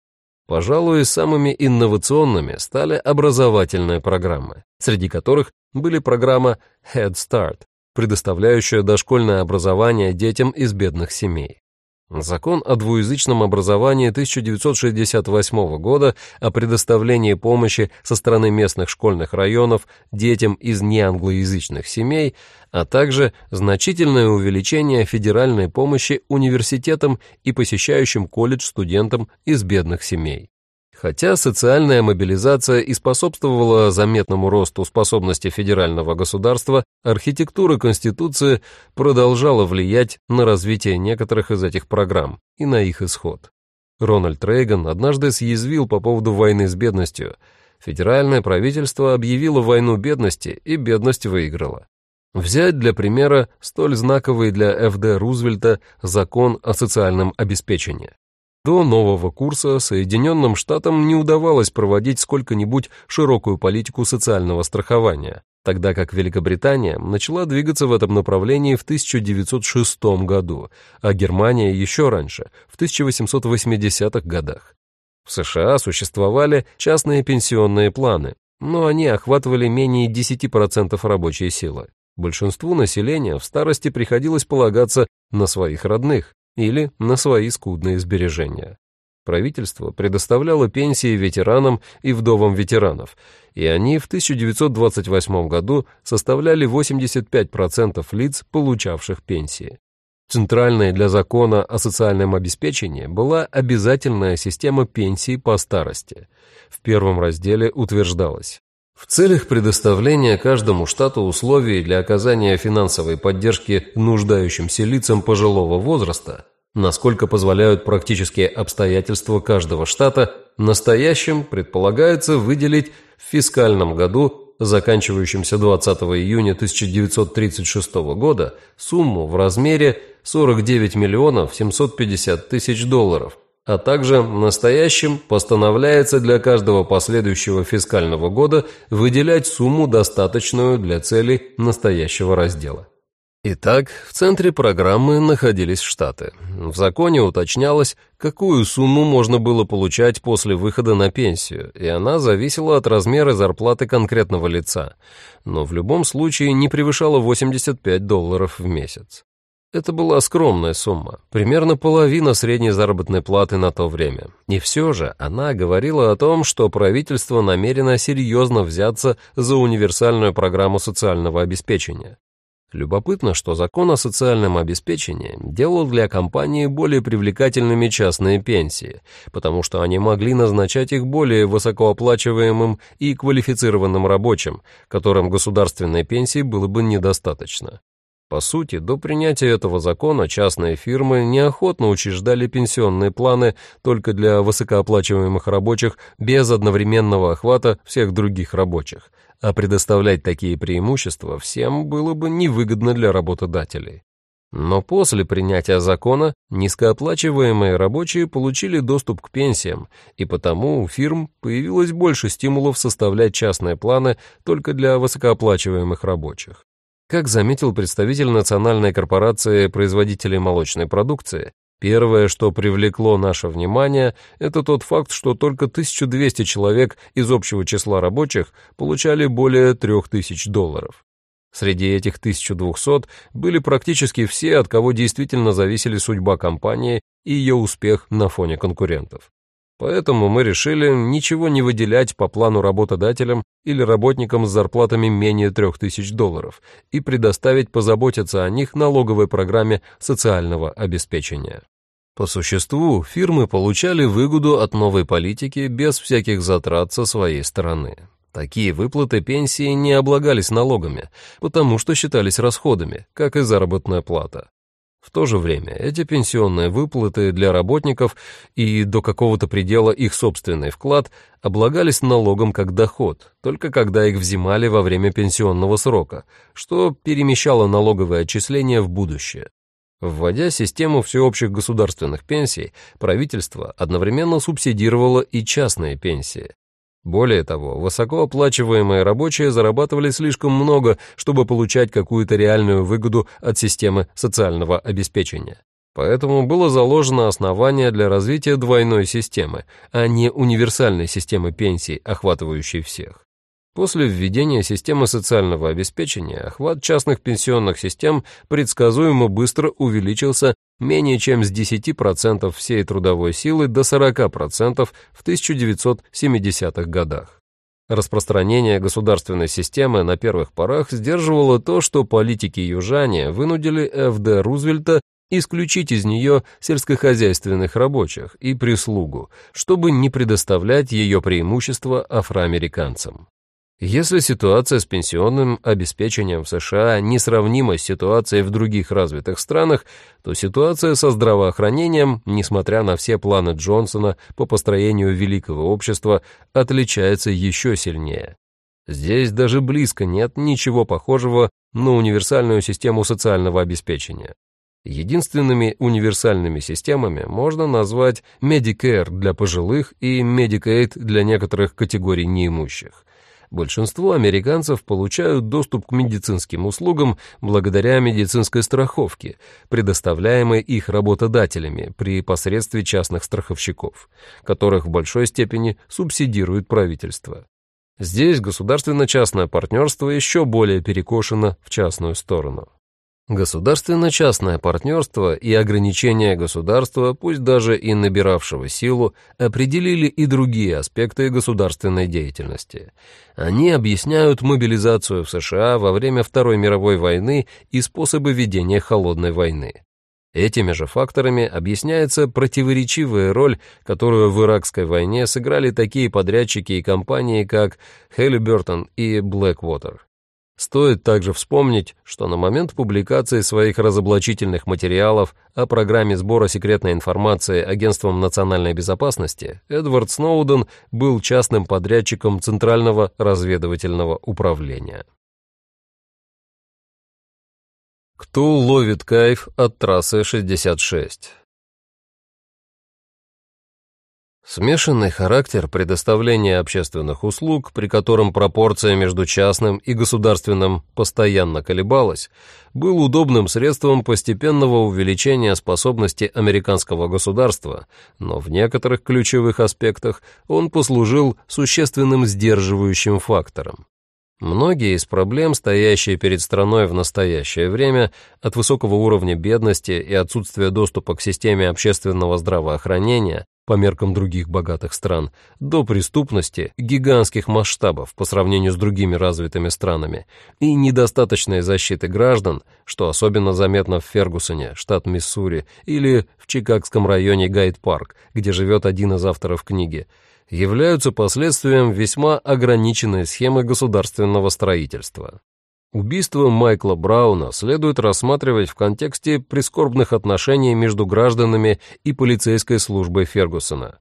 Пожалуй, самыми инновационными стали образовательные программы, среди которых были программа Head Start, предоставляющая дошкольное образование детям из бедных семей. Закон о двуязычном образовании 1968 года о предоставлении помощи со стороны местных школьных районов детям из неанглоязычных семей, а также значительное увеличение федеральной помощи университетам и посещающим колледж студентам из бедных семей. Хотя социальная мобилизация и способствовала заметному росту способности федерального государства, архитектура Конституции продолжала влиять на развитие некоторых из этих программ и на их исход. Рональд Рейган однажды съязвил по поводу войны с бедностью. Федеральное правительство объявило войну бедности, и бедность выиграла. Взять для примера столь знаковый для ФД Рузвельта закон о социальном обеспечении. До нового курса Соединенным Штатам не удавалось проводить сколько-нибудь широкую политику социального страхования, тогда как Великобритания начала двигаться в этом направлении в 1906 году, а Германия еще раньше, в 1880-х годах. В США существовали частные пенсионные планы, но они охватывали менее 10% рабочей силы. Большинству населения в старости приходилось полагаться на своих родных или на свои скудные сбережения. Правительство предоставляло пенсии ветеранам и вдовам ветеранов, и они в 1928 году составляли 85% лиц, получавших пенсии. Центральной для закона о социальном обеспечении была обязательная система пенсии по старости. В первом разделе утверждалось, в целях предоставления каждому штату условий для оказания финансовой поддержки нуждающимся лицам пожилого возраста, насколько позволяют практические обстоятельства каждого штата, настоящим предполагается выделить в фискальном году, заканчивающемся 20 июня 1936 года, сумму в размере 49 миллионов 750 тысяч долларов – а также настоящим постановляется для каждого последующего фискального года выделять сумму, достаточную для целей настоящего раздела. Итак, в центре программы находились Штаты. В законе уточнялось, какую сумму можно было получать после выхода на пенсию, и она зависела от размера зарплаты конкретного лица, но в любом случае не превышала 85 долларов в месяц. Это была скромная сумма, примерно половина средней заработной платы на то время. И все же она говорила о том, что правительство намерено серьезно взяться за универсальную программу социального обеспечения. Любопытно, что закон о социальном обеспечении делал для компании более привлекательными частные пенсии, потому что они могли назначать их более высокооплачиваемым и квалифицированным рабочим, которым государственной пенсии было бы недостаточно. По сути, до принятия этого закона частные фирмы неохотно учреждали пенсионные планы только для высокооплачиваемых рабочих без одновременного охвата всех других рабочих, а предоставлять такие преимущества всем было бы невыгодно для работодателей. Но после принятия закона низкооплачиваемые рабочие получили доступ к пенсиям, и потому у фирм появилось больше стимулов составлять частные планы только для высокооплачиваемых рабочих. Как заметил представитель Национальной корпорации производителей молочной продукции, первое, что привлекло наше внимание, это тот факт, что только 1200 человек из общего числа рабочих получали более 3000 долларов. Среди этих 1200 были практически все, от кого действительно зависели судьба компании и ее успех на фоне конкурентов. Поэтому мы решили ничего не выделять по плану работодателям или работникам с зарплатами менее 3000 долларов и предоставить позаботиться о них налоговой программе социального обеспечения. По существу, фирмы получали выгоду от новой политики без всяких затрат со своей стороны. Такие выплаты пенсии не облагались налогами, потому что считались расходами, как и заработная плата. В то же время эти пенсионные выплаты для работников и до какого-то предела их собственный вклад облагались налогом как доход, только когда их взимали во время пенсионного срока, что перемещало налоговые отчисления в будущее. Вводя систему всеобщих государственных пенсий, правительство одновременно субсидировало и частные пенсии. Более того, высокооплачиваемые рабочие зарабатывали слишком много, чтобы получать какую-то реальную выгоду от системы социального обеспечения. Поэтому было заложено основание для развития двойной системы, а не универсальной системы пенсий, охватывающей всех. После введения системы социального обеспечения охват частных пенсионных систем предсказуемо быстро увеличился менее чем с 10% всей трудовой силы до 40% в 1970-х годах. Распространение государственной системы на первых порах сдерживало то, что политики-южане вынудили ФД Рузвельта исключить из нее сельскохозяйственных рабочих и прислугу, чтобы не предоставлять ее преимущества афроамериканцам. Если ситуация с пенсионным обеспечением в США несравнима с ситуацией в других развитых странах, то ситуация со здравоохранением, несмотря на все планы Джонсона по построению великого общества, отличается еще сильнее. Здесь даже близко нет ничего похожего на универсальную систему социального обеспечения. Единственными универсальными системами можно назвать Medicare для пожилых и Medicaid для некоторых категорий неимущих – большинство американцев получают доступ к медицинским услугам благодаря медицинской страховке, предоставляемой их работодателями при посредстве частных страховщиков, которых в большой степени субсидирует правительство. Здесь государственно-частное партнерство еще более перекошено в частную сторону. Государственно-частное партнерство и ограничения государства, пусть даже и набиравшего силу, определили и другие аспекты государственной деятельности. Они объясняют мобилизацию в США во время Второй мировой войны и способы ведения холодной войны. Этими же факторами объясняется противоречивая роль, которую в иракской войне сыграли такие подрядчики и компании, как Halliburton и Blackwater. Стоит также вспомнить, что на момент публикации своих разоблачительных материалов о программе сбора секретной информации Агентством национальной безопасности Эдвард Сноуден был частным подрядчиком Центрального разведывательного управления. Кто ловит кайф от трассы 66? Смешанный характер предоставления общественных услуг, при котором пропорция между частным и государственным постоянно колебалась, был удобным средством постепенного увеличения способности американского государства, но в некоторых ключевых аспектах он послужил существенным сдерживающим фактором. Многие из проблем, стоящие перед страной в настоящее время, от высокого уровня бедности и отсутствия доступа к системе общественного здравоохранения, по меркам других богатых стран, до преступности гигантских масштабов по сравнению с другими развитыми странами и недостаточной защиты граждан, что особенно заметно в Фергусоне, штат Миссури, или в Чикагском районе Гайд-парк, где живет один из авторов книги, являются последствием весьма ограниченной схемы государственного строительства. Убийство Майкла Брауна следует рассматривать в контексте прискорбных отношений между гражданами и полицейской службой Фергусона.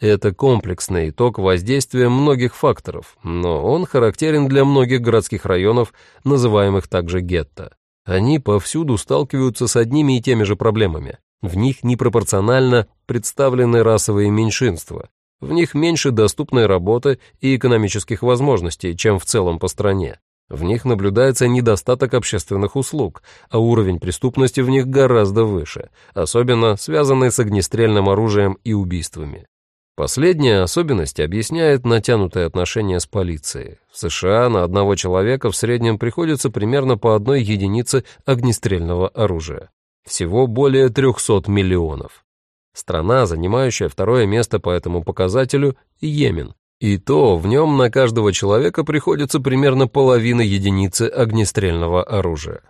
Это комплексный итог воздействия многих факторов, но он характерен для многих городских районов, называемых также гетто. Они повсюду сталкиваются с одними и теми же проблемами. В них непропорционально представлены расовые меньшинства. В них меньше доступной работы и экономических возможностей, чем в целом по стране. В них наблюдается недостаток общественных услуг, а уровень преступности в них гораздо выше, особенно связанный с огнестрельным оружием и убийствами. Последняя особенность объясняет натянутые отношения с полицией. В США на одного человека в среднем приходится примерно по одной единице огнестрельного оружия. Всего более 300 миллионов. Страна, занимающая второе место по этому показателю, Йемен, и то в нем на каждого человека приходится примерно половина единицы огнестрельного оружия.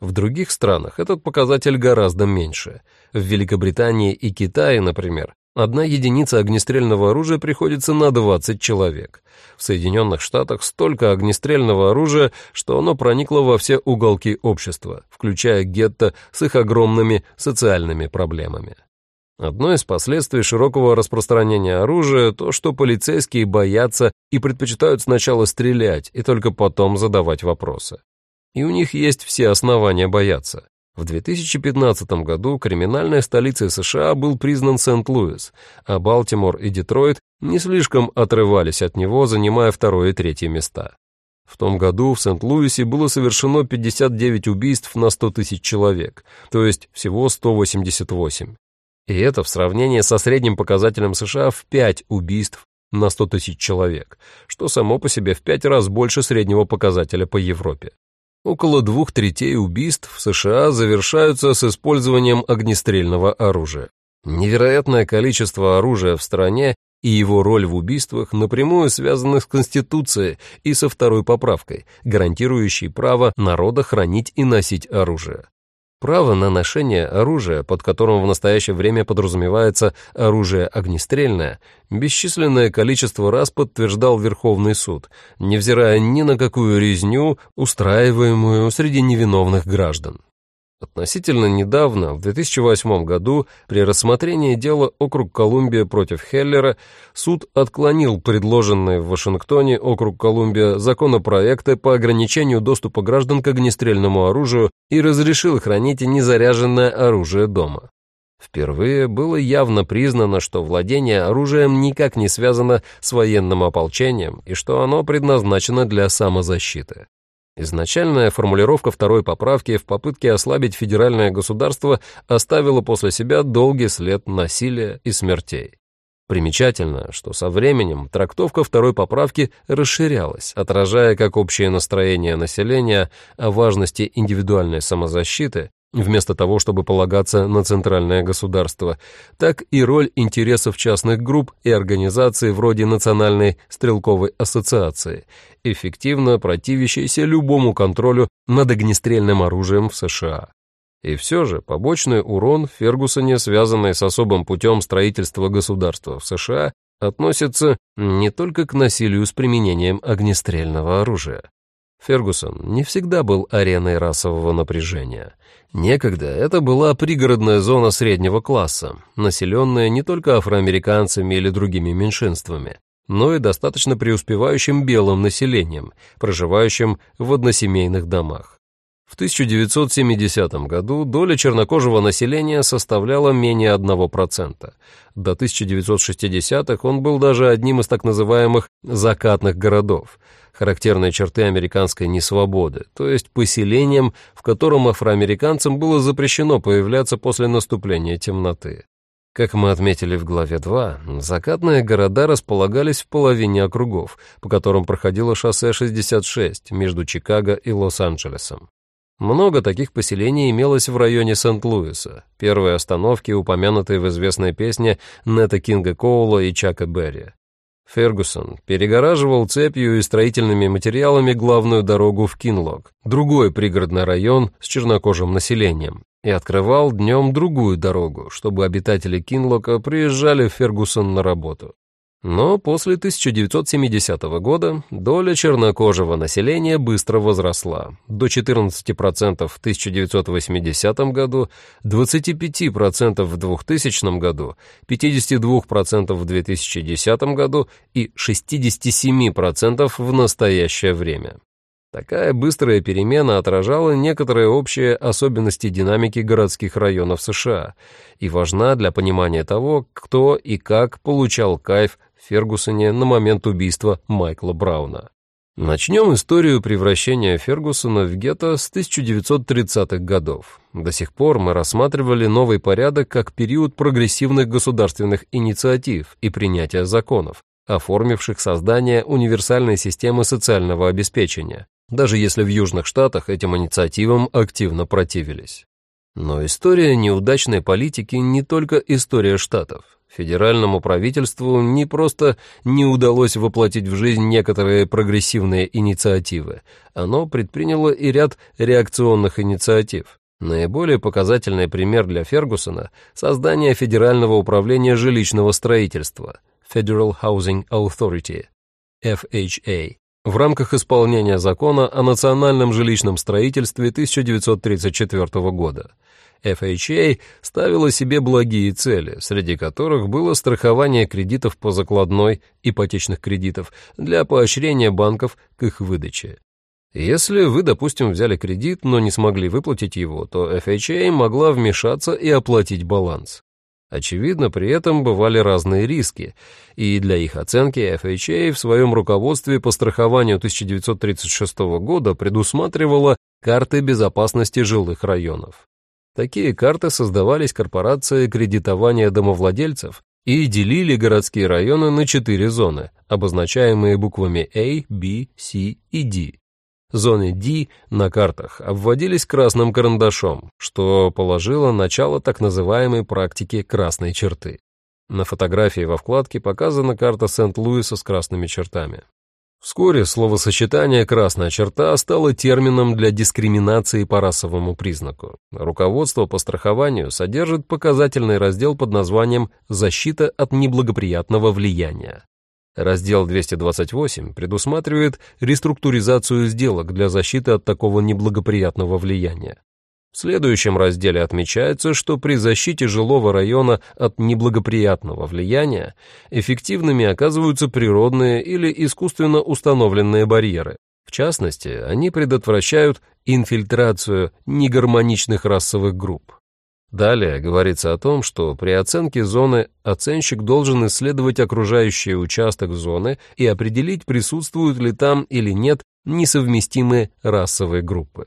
В других странах этот показатель гораздо меньше. В Великобритании и Китае, например, одна единица огнестрельного оружия приходится на 20 человек. В Соединенных Штатах столько огнестрельного оружия, что оно проникло во все уголки общества, включая гетто с их огромными социальными проблемами. Одно из последствий широкого распространения оружия то, что полицейские боятся и предпочитают сначала стрелять и только потом задавать вопросы. И у них есть все основания бояться. В 2015 году криминальной столицей США был признан Сент-Луис, а Балтимор и Детройт не слишком отрывались от него, занимая второе и третье места. В том году в Сент-Луисе было совершено 59 убийств на 100 тысяч человек, то есть всего 188. И это в сравнении со средним показателем США в 5 убийств на 100 тысяч человек, что само по себе в 5 раз больше среднего показателя по Европе. Около двух третей убийств в США завершаются с использованием огнестрельного оружия. Невероятное количество оружия в стране и его роль в убийствах напрямую связаны с Конституцией и со второй поправкой, гарантирующей право народа хранить и носить оружие. Право на ношение оружия, под которым в настоящее время подразумевается оружие огнестрельное, бесчисленное количество раз подтверждал Верховный суд, невзирая ни на какую резню, устраиваемую среди невиновных граждан. Относительно недавно, в 2008 году, при рассмотрении дела округ Колумбия против Хеллера, суд отклонил предложенные в Вашингтоне округ Колумбия законопроекты по ограничению доступа граждан к огнестрельному оружию и разрешил хранить незаряженное оружие дома. Впервые было явно признано, что владение оружием никак не связано с военным ополчением и что оно предназначено для самозащиты. Изначальная формулировка второй поправки в попытке ослабить федеральное государство оставила после себя долгий след насилия и смертей. Примечательно, что со временем трактовка второй поправки расширялась, отражая как общее настроение населения о важности индивидуальной самозащиты, вместо того, чтобы полагаться на центральное государство, так и роль интересов частных групп и организаций вроде Национальной стрелковой ассоциации, эффективно противящейся любому контролю над огнестрельным оружием в США. И все же побочный урон в Фергусоне, связанный с особым путем строительства государства в США, относится не только к насилию с применением огнестрельного оружия. Фергусон не всегда был ареной расового напряжения. Некогда это была пригородная зона среднего класса, населенная не только афроамериканцами или другими меньшинствами, но и достаточно преуспевающим белым населением, проживающим в односемейных домах. В 1970 году доля чернокожего населения составляла менее 1%. До 1960-х он был даже одним из так называемых «закатных городов», характерные черты американской несвободы, то есть поселением, в котором афроамериканцам было запрещено появляться после наступления темноты. Как мы отметили в главе 2, закатные города располагались в половине округов, по которым проходило шоссе 66 между Чикаго и Лос-Анджелесом. Много таких поселений имелось в районе Сент-Луиса, первые остановки, упомянутые в известной песне Нета Кинга Коула и Чака Берри. Фергусон перегораживал цепью и строительными материалами главную дорогу в Кинлок, другой пригородный район с чернокожим населением, и открывал днем другую дорогу, чтобы обитатели Кинлока приезжали в Фергусон на работу. Но после 1970 года доля чернокожего населения быстро возросла до 14% в 1980 году, 25% в 2000 году, 52% в 2010 году и 67% в настоящее время. Такая быстрая перемена отражала некоторые общие особенности динамики городских районов США и важна для понимания того, кто и как получал кайф Фергусоне на момент убийства Майкла Брауна. Начнем историю превращения Фергусона в гетто с 1930-х годов. До сих пор мы рассматривали новый порядок как период прогрессивных государственных инициатив и принятия законов, оформивших создание универсальной системы социального обеспечения, даже если в Южных Штатах этим инициативам активно противились. Но история неудачной политики не только история Штатов. Федеральному правительству не просто не удалось воплотить в жизнь некоторые прогрессивные инициативы, оно предприняло и ряд реакционных инициатив. Наиболее показательный пример для Фергусона – создание Федерального управления жилищного строительства – Federal Housing Authority, FHA, в рамках исполнения закона о национальном жилищном строительстве 1934 года. FHA ставила себе благие цели, среди которых было страхование кредитов по закладной ипотечных кредитов для поощрения банков к их выдаче. Если вы, допустим, взяли кредит, но не смогли выплатить его, то FHA могла вмешаться и оплатить баланс. Очевидно, при этом бывали разные риски, и для их оценки FHA в своем руководстве по страхованию 1936 года предусматривала карты безопасности жилых районов. Такие карты создавались корпорацией кредитования домовладельцев и делили городские районы на четыре зоны, обозначаемые буквами A, B, C и D. Зоны D на картах обводились красным карандашом, что положило начало так называемой практике красной черты. На фотографии во вкладке показана карта Сент-Луиса с красными чертами. Вскоре словосочетание «красная черта» стало термином для дискриминации по расовому признаку. Руководство по страхованию содержит показательный раздел под названием «Защита от неблагоприятного влияния». Раздел 228 предусматривает реструктуризацию сделок для защиты от такого неблагоприятного влияния. В следующем разделе отмечается, что при защите жилого района от неблагоприятного влияния эффективными оказываются природные или искусственно установленные барьеры. В частности, они предотвращают инфильтрацию негармоничных расовых групп. Далее говорится о том, что при оценке зоны оценщик должен исследовать окружающий участок зоны и определить, присутствуют ли там или нет несовместимые расовые группы.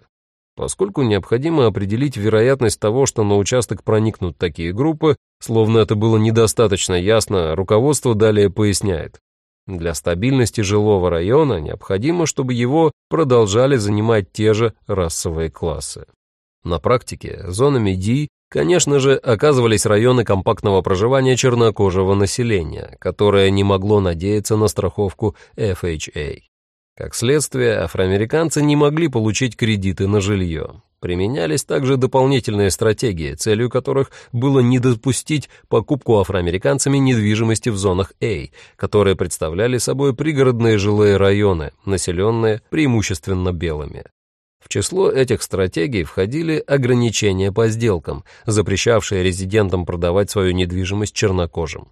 Поскольку необходимо определить вероятность того, что на участок проникнут такие группы, словно это было недостаточно ясно, руководство далее поясняет. Для стабильности жилого района необходимо, чтобы его продолжали занимать те же расовые классы. На практике зонами D, конечно же, оказывались районы компактного проживания чернокожего населения, которое не могло надеяться на страховку FHA. Как следствие, афроамериканцы не могли получить кредиты на жилье. Применялись также дополнительные стратегии, целью которых было не допустить покупку афроамериканцами недвижимости в зонах А, которые представляли собой пригородные жилые районы, населенные преимущественно белыми. В число этих стратегий входили ограничения по сделкам, запрещавшие резидентам продавать свою недвижимость чернокожим.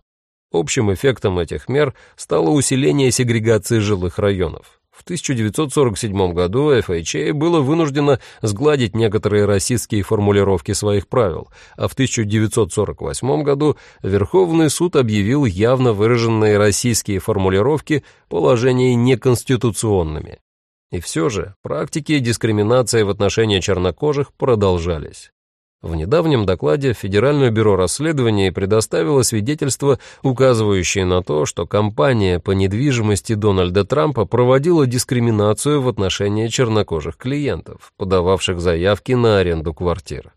Общим эффектом этих мер стало усиление сегрегации жилых районов. В 1947 году FHA было вынуждено сгладить некоторые расистские формулировки своих правил, а в 1948 году Верховный суд объявил явно выраженные российские формулировки положений неконституционными. И все же практики дискриминации в отношении чернокожих продолжались. В недавнем докладе Федеральное бюро расследований предоставило свидетельства, указывающие на то, что компания по недвижимости Дональда Трампа проводила дискриминацию в отношении чернокожих клиентов, подававших заявки на аренду квартир.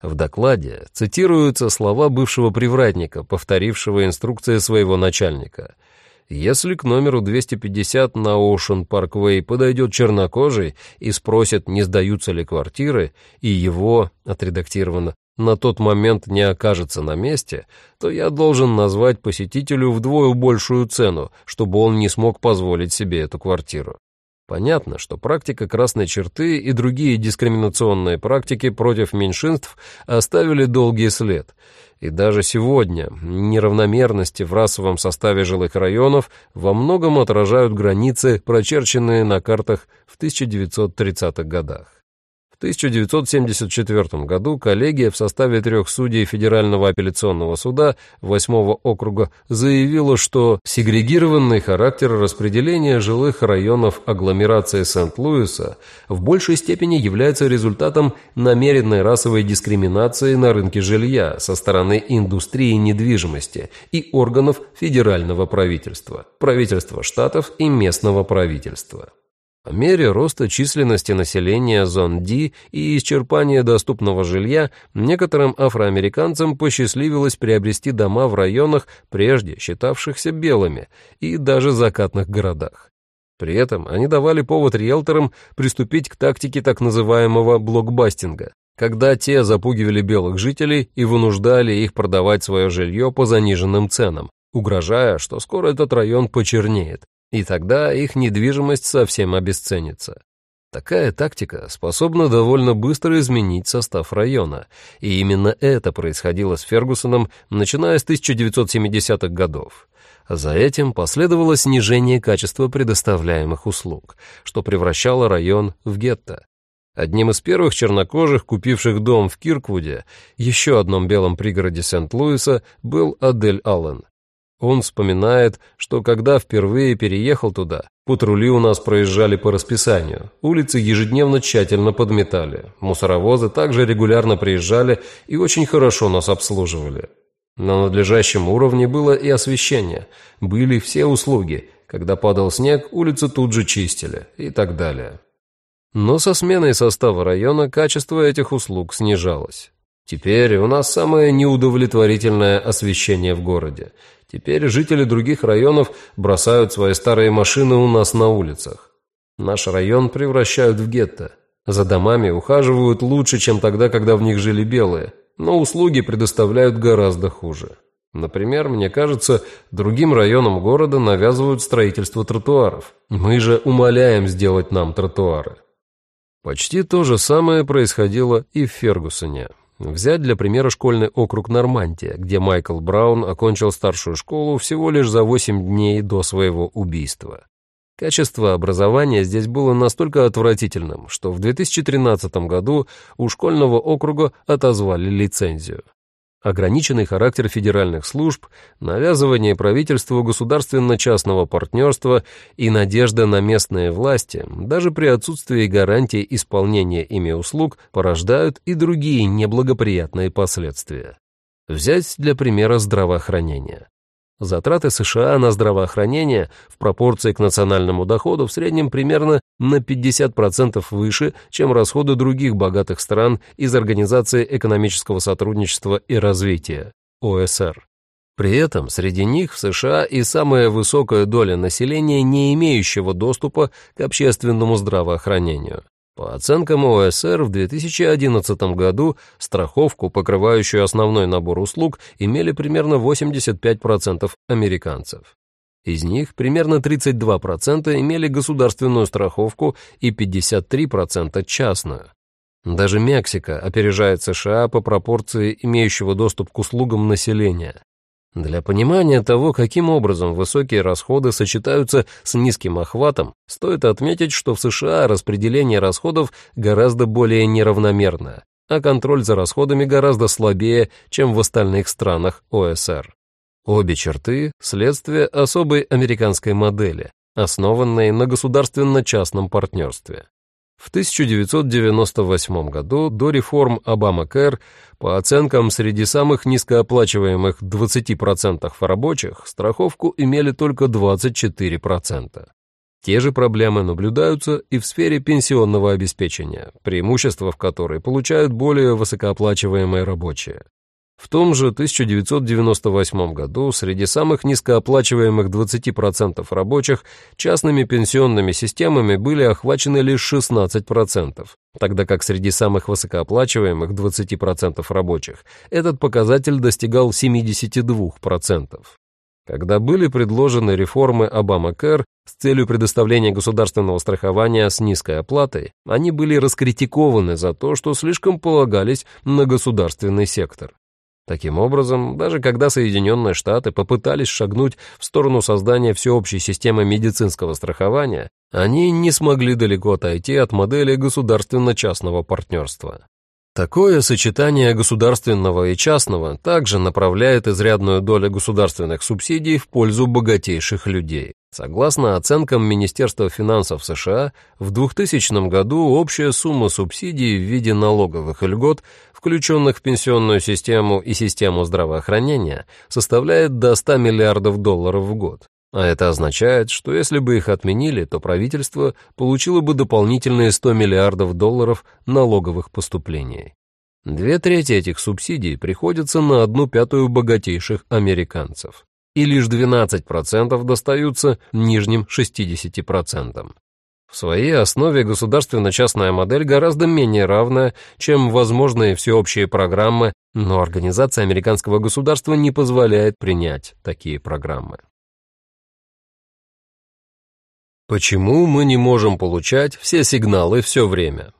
В докладе цитируются слова бывшего привратника, повторившего инструкции своего начальника – если к номеру 250 на Оушен Парквей подойдет чернокожий и спросит, не сдаются ли квартиры, и его, отредактировано, на тот момент не окажется на месте, то я должен назвать посетителю вдвое большую цену, чтобы он не смог позволить себе эту квартиру. Понятно, что практика красной черты и другие дискриминационные практики против меньшинств оставили долгий след — и даже сегодня неравномерности в расовом составе жилых районов во многом отражают границы, прочерченные на картах в 1930-х годах. В 1974 году коллегия в составе трех судей Федерального апелляционного суда 8 округа заявила, что сегрегированный характер распределения жилых районов агломерации Сент-Луиса в большей степени является результатом намеренной расовой дискриминации на рынке жилья со стороны индустрии недвижимости и органов федерального правительства, правительства штатов и местного правительства. По мере роста численности населения зон Ди и исчерпания доступного жилья, некоторым афроамериканцам посчастливилось приобрести дома в районах, прежде считавшихся белыми, и даже закатных городах. При этом они давали повод риэлторам приступить к тактике так называемого блокбастинга, когда те запугивали белых жителей и вынуждали их продавать свое жилье по заниженным ценам, угрожая, что скоро этот район почернеет, и тогда их недвижимость совсем обесценится. Такая тактика способна довольно быстро изменить состав района, и именно это происходило с Фергусоном, начиная с 1970-х годов. За этим последовало снижение качества предоставляемых услуг, что превращало район в гетто. Одним из первых чернокожих, купивших дом в Кирквуде, еще одном белом пригороде Сент-Луиса, был Адель Аллен. Он вспоминает, что когда впервые переехал туда, патрули у нас проезжали по расписанию, улицы ежедневно тщательно подметали, мусоровозы также регулярно приезжали и очень хорошо нас обслуживали. На надлежащем уровне было и освещение, были все услуги, когда падал снег, улицы тут же чистили и так далее. Но со сменой состава района качество этих услуг снижалось. Теперь у нас самое неудовлетворительное освещение в городе, Теперь жители других районов бросают свои старые машины у нас на улицах. Наш район превращают в гетто. За домами ухаживают лучше, чем тогда, когда в них жили белые, но услуги предоставляют гораздо хуже. Например, мне кажется, другим районам города навязывают строительство тротуаров. Мы же умоляем сделать нам тротуары. Почти то же самое происходило и в Фергусоне. Взять для примера школьный округ Нормандия, где Майкл Браун окончил старшую школу всего лишь за 8 дней до своего убийства. Качество образования здесь было настолько отвратительным, что в 2013 году у школьного округа отозвали лицензию. Ограниченный характер федеральных служб, навязывание правительству государственно-частного партнерства и надежда на местные власти, даже при отсутствии гарантии исполнения ими услуг, порождают и другие неблагоприятные последствия. Взять для примера здравоохранение. Затраты США на здравоохранение в пропорции к национальному доходу в среднем примерно на 50% выше, чем расходы других богатых стран из Организации экономического сотрудничества и развития, ОСР. При этом среди них в США и самая высокая доля населения, не имеющего доступа к общественному здравоохранению. По оценкам ОСР, в 2011 году страховку, покрывающую основной набор услуг, имели примерно 85% американцев. Из них примерно 32% имели государственную страховку и 53% частную. Даже Мексика опережает США по пропорции имеющего доступ к услугам населения. Для понимания того, каким образом высокие расходы сочетаются с низким охватом, стоит отметить, что в США распределение расходов гораздо более неравномерно, а контроль за расходами гораздо слабее, чем в остальных странах ОСР. Обе черты – следствие особой американской модели, основанной на государственно-частном партнерстве. В 1998 году до реформ Обама-Кэр по оценкам среди самых низкооплачиваемых 20% рабочих страховку имели только 24%. Те же проблемы наблюдаются и в сфере пенсионного обеспечения, преимущества в которой получают более высокооплачиваемые рабочие. В том же 1998 году среди самых низкооплачиваемых 20% рабочих частными пенсионными системами были охвачены лишь 16%, тогда как среди самых высокооплачиваемых 20% рабочих этот показатель достигал 72%. Когда были предложены реформы Обама-Кэр с целью предоставления государственного страхования с низкой оплатой, они были раскритикованы за то, что слишком полагались на государственный сектор. Таким образом, даже когда Соединенные Штаты попытались шагнуть в сторону создания всеобщей системы медицинского страхования, они не смогли далеко отойти от модели государственно-частного партнерства. Такое сочетание государственного и частного также направляет изрядную долю государственных субсидий в пользу богатейших людей. Согласно оценкам Министерства финансов США, в 2000 году общая сумма субсидий в виде налоговых льгот, включенных в пенсионную систему и систему здравоохранения, составляет до 100 миллиардов долларов в год. А это означает, что если бы их отменили, то правительство получило бы дополнительные 100 миллиардов долларов налоговых поступлений. Две трети этих субсидий приходятся на одну пятую богатейших американцев, и лишь 12% достаются нижним 60%. В своей основе государственно-частная модель гораздо менее равная, чем возможные всеобщие программы, но организация американского государства не позволяет принять такие программы. Почему мы не можем получать все сигналы все время?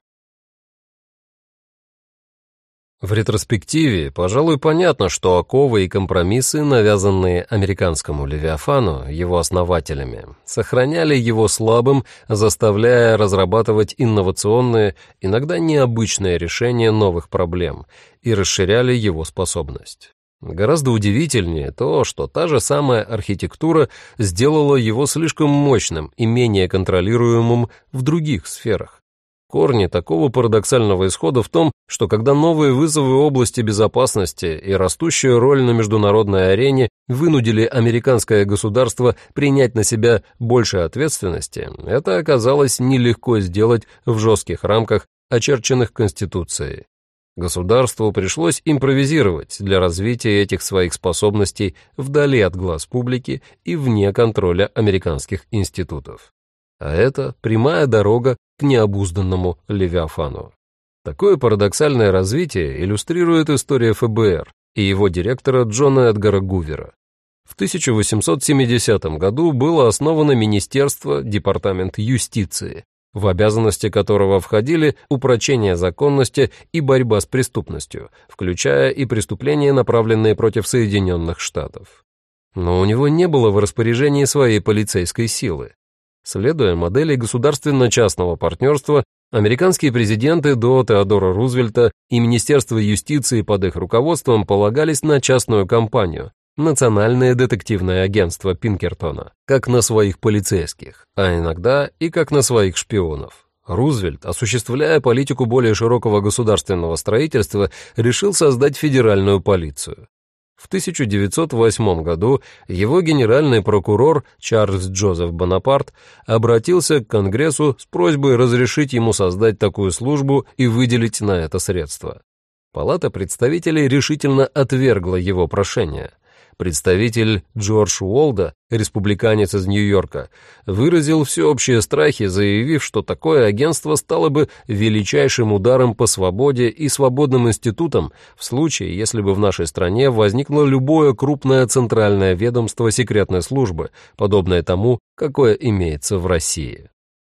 В ретроспективе, пожалуй, понятно, что оковы и компромиссы, навязанные американскому Левиафану, его основателями, сохраняли его слабым, заставляя разрабатывать инновационные, иногда необычные решения новых проблем и расширяли его способность. Гораздо удивительнее то, что та же самая архитектура сделала его слишком мощным и менее контролируемым в других сферах. Корни такого парадоксального исхода в том, что когда новые вызовы области безопасности и растущая роль на международной арене вынудили американское государство принять на себя больше ответственности, это оказалось нелегко сделать в жестких рамках, очерченных Конституцией. Государству пришлось импровизировать для развития этих своих способностей вдали от глаз публики и вне контроля американских институтов. А это прямая дорога к необузданному Левиафану. Такое парадоксальное развитие иллюстрирует история ФБР и его директора Джона Эдгара Гувера. В 1870 году было основано Министерство, Департамент юстиции, в обязанности которого входили упрочение законности и борьба с преступностью, включая и преступления, направленные против Соединенных Штатов. Но у него не было в распоряжении своей полицейской силы. Следуя модели государственно-частного партнерства, американские президенты до Теодора Рузвельта и Министерство юстиции под их руководством полагались на частную компанию, Национальное детективное агентство Пинкертона, как на своих полицейских, а иногда и как на своих шпионов. Рузвельт, осуществляя политику более широкого государственного строительства, решил создать федеральную полицию. В 1908 году его генеральный прокурор Чарльз Джозеф Бонапарт обратился к Конгрессу с просьбой разрешить ему создать такую службу и выделить на это средства. Палата представителей решительно отвергла его прошение – Представитель Джордж Уолда, республиканец из Нью-Йорка, выразил всеобщие страхи, заявив, что такое агентство стало бы величайшим ударом по свободе и свободным институтам в случае, если бы в нашей стране возникло любое крупное центральное ведомство секретной службы, подобное тому, какое имеется в России.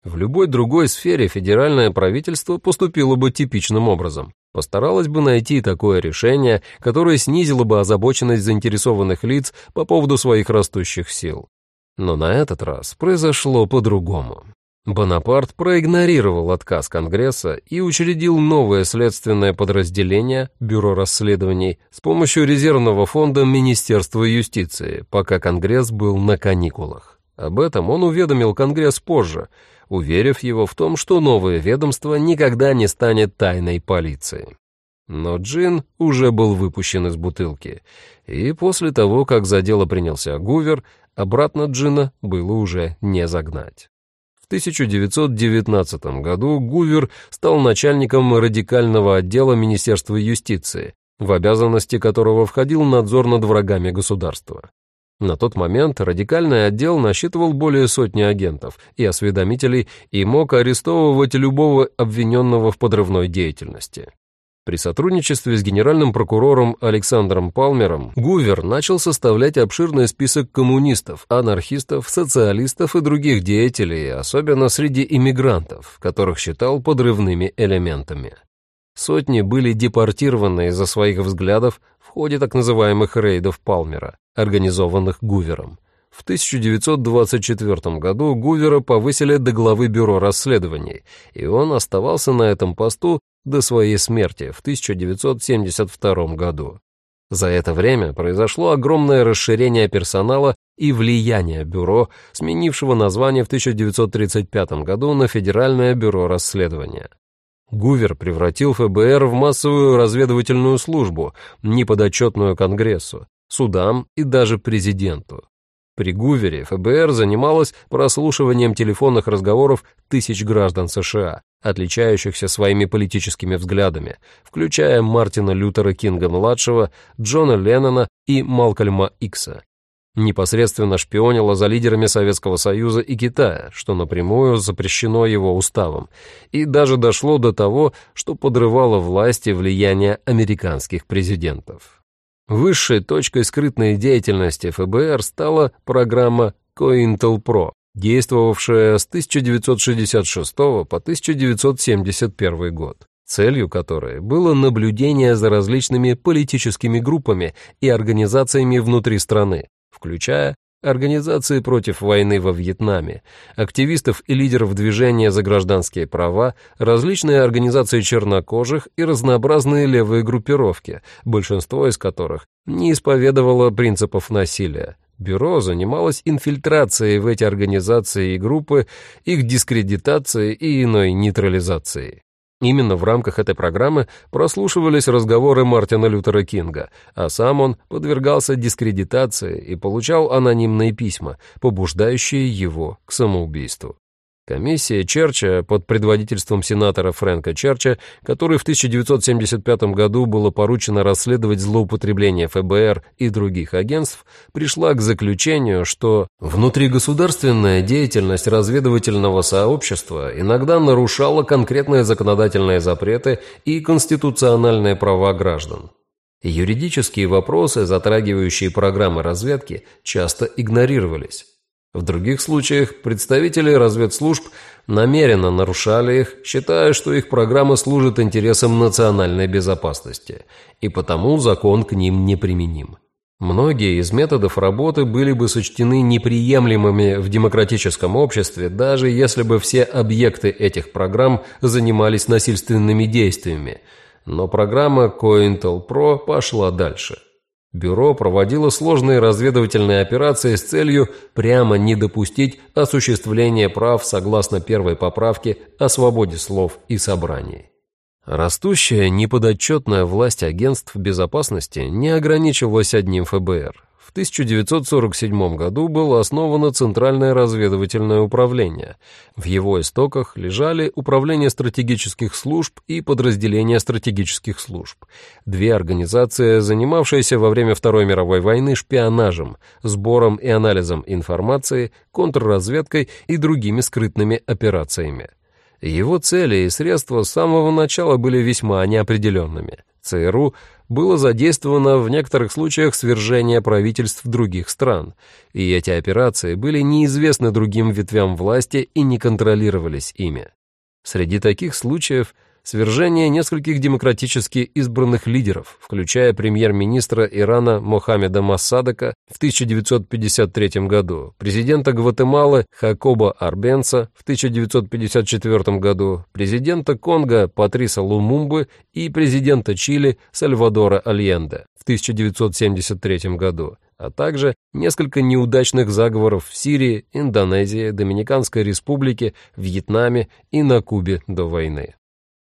В любой другой сфере федеральное правительство поступило бы типичным образом постаралась бы найти такое решение, которое снизило бы озабоченность заинтересованных лиц по поводу своих растущих сил. Но на этот раз произошло по-другому. Бонапарт проигнорировал отказ Конгресса и учредил новое следственное подразделение, Бюро расследований, с помощью резервного фонда Министерства юстиции, пока Конгресс был на каникулах. Об этом он уведомил Конгресс позже, уверив его в том, что новое ведомство никогда не станет тайной полиции. Но джин уже был выпущен из бутылки, и после того, как за дело принялся Гувер, обратно джина было уже не загнать. В 1919 году Гувер стал начальником радикального отдела Министерства юстиции, в обязанности которого входил надзор над врагами государства. На тот момент радикальный отдел насчитывал более сотни агентов и осведомителей и мог арестовывать любого обвиненного в подрывной деятельности. При сотрудничестве с генеральным прокурором Александром Палмером Гувер начал составлять обширный список коммунистов, анархистов, социалистов и других деятелей, особенно среди иммигрантов, которых считал подрывными элементами. Сотни были депортированы из-за своих взглядов в ходе так называемых рейдов Палмера, организованных Гувером. В 1924 году Гувера повысили до главы бюро расследований, и он оставался на этом посту до своей смерти в 1972 году. За это время произошло огромное расширение персонала и влияние бюро, сменившего название в 1935 году на Федеральное бюро расследования. Гувер превратил ФБР в массовую разведывательную службу, неподотчетную Конгрессу, судам и даже президенту. При Гувере ФБР занималось прослушиванием телефонных разговоров тысяч граждан США, отличающихся своими политическими взглядами, включая Мартина Лютера Кинга-младшего, Джона Леннона и Малкольма Икса непосредственно шпионила за лидерами Советского Союза и Китая, что напрямую запрещено его уставом, и даже дошло до того, что подрывало власть и влияние американских президентов. Высшей точкой скрытной деятельности ФБР стала программа COINTELPRO, действовавшая с 1966 по 1971 год целью которой было наблюдение за различными политическими группами и организациями внутри страны, включая организации против войны во Вьетнаме, активистов и лидеров движения за гражданские права, различные организации чернокожих и разнообразные левые группировки, большинство из которых не исповедовало принципов насилия. Бюро занималось инфильтрацией в эти организации и группы, их дискредитацией и иной нейтрализацией. Именно в рамках этой программы прослушивались разговоры Мартина Лютера Кинга, а сам он подвергался дискредитации и получал анонимные письма, побуждающие его к самоубийству. Комиссия Черча под предводительством сенатора Фрэнка Черча, который в 1975 году было поручено расследовать злоупотребление ФБР и других агентств, пришла к заключению, что внутригосударственная деятельность разведывательного сообщества иногда нарушала конкретные законодательные запреты и конституциональные права граждан. Юридические вопросы, затрагивающие программы разведки, часто игнорировались. В других случаях представители разведслужб намеренно нарушали их, считая, что их программа служит интересам национальной безопасности, и потому закон к ним неприменим. Многие из методов работы были бы сочтены неприемлемыми в демократическом обществе, даже если бы все объекты этих программ занимались насильственными действиями. Но программа COINTELPRO пошла дальше. Бюро проводило сложные разведывательные операции с целью прямо не допустить осуществления прав согласно первой поправке о свободе слов и собраний. Растущая неподотчетная власть агентств безопасности не ограничивалась одним ФБР. В 1947 году было основано Центральное разведывательное управление. В его истоках лежали Управление стратегических служб и подразделения стратегических служб. Две организации, занимавшиеся во время Второй мировой войны шпионажем, сбором и анализом информации, контрразведкой и другими скрытными операциями. Его цели и средства с самого начала были весьма неопределенными. ЦРУ было задействовано в некоторых случаях свержение правительств других стран, и эти операции были неизвестны другим ветвям власти и не контролировались ими. Среди таких случаев – свержение нескольких демократически избранных лидеров, включая премьер-министра Ирана Мохаммеда Массадака в 1953 году, президента Гватемалы Хакоба Арбенса в 1954 году, президента Конго Патриса Лумумбы и президента Чили Сальвадора Альенде в 1973 году а также несколько неудачных заговоров в Сирии, Индонезии, Доминиканской республике, Вьетнаме и на Кубе до войны.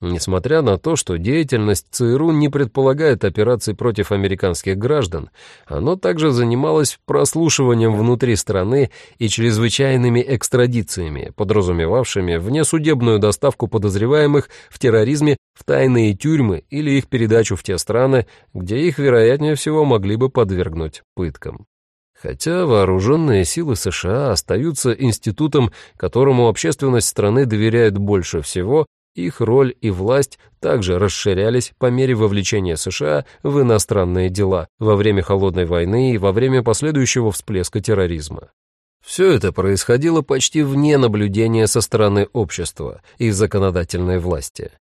Несмотря на то, что деятельность ЦРУ не предполагает операций против американских граждан, оно также занималось прослушиванием внутри страны и чрезвычайными экстрадициями, подразумевавшими внесудебную доставку подозреваемых в терроризме в тайные тюрьмы или их передачу в те страны, где их, вероятнее всего, могли бы подвергнуть пыткам. Хотя вооруженные силы США остаются институтом, которому общественность страны доверяет больше всего, их роль и власть также расширялись по мере вовлечения США в иностранные дела во время Холодной войны и во время последующего всплеска терроризма. Все это происходило почти вне наблюдения со стороны общества и законодательной власти.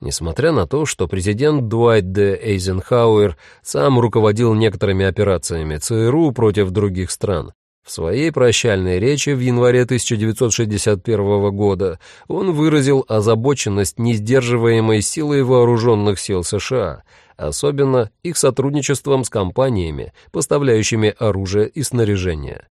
Несмотря на то, что президент Дуайт Д. Эйзенхауэр сам руководил некоторыми операциями ЦРУ против других стран, в своей прощальной речи в январе 1961 года он выразил озабоченность несдерживаемой силой вооруженных сил США, особенно их сотрудничеством с компаниями, поставляющими оружие и снаряжение.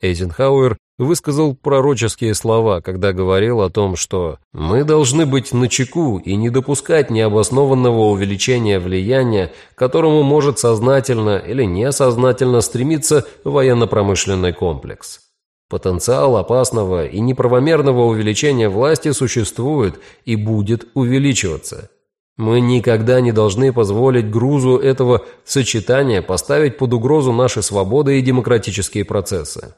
Эйзенхауэр высказал пророческие слова, когда говорил о том, что «мы должны быть начеку и не допускать необоснованного увеличения влияния, к которому может сознательно или несознательно стремиться военно-промышленный комплекс». Потенциал опасного и неправомерного увеличения власти существует и будет увеличиваться. Мы никогда не должны позволить грузу этого сочетания поставить под угрозу наши свободы и демократические процессы.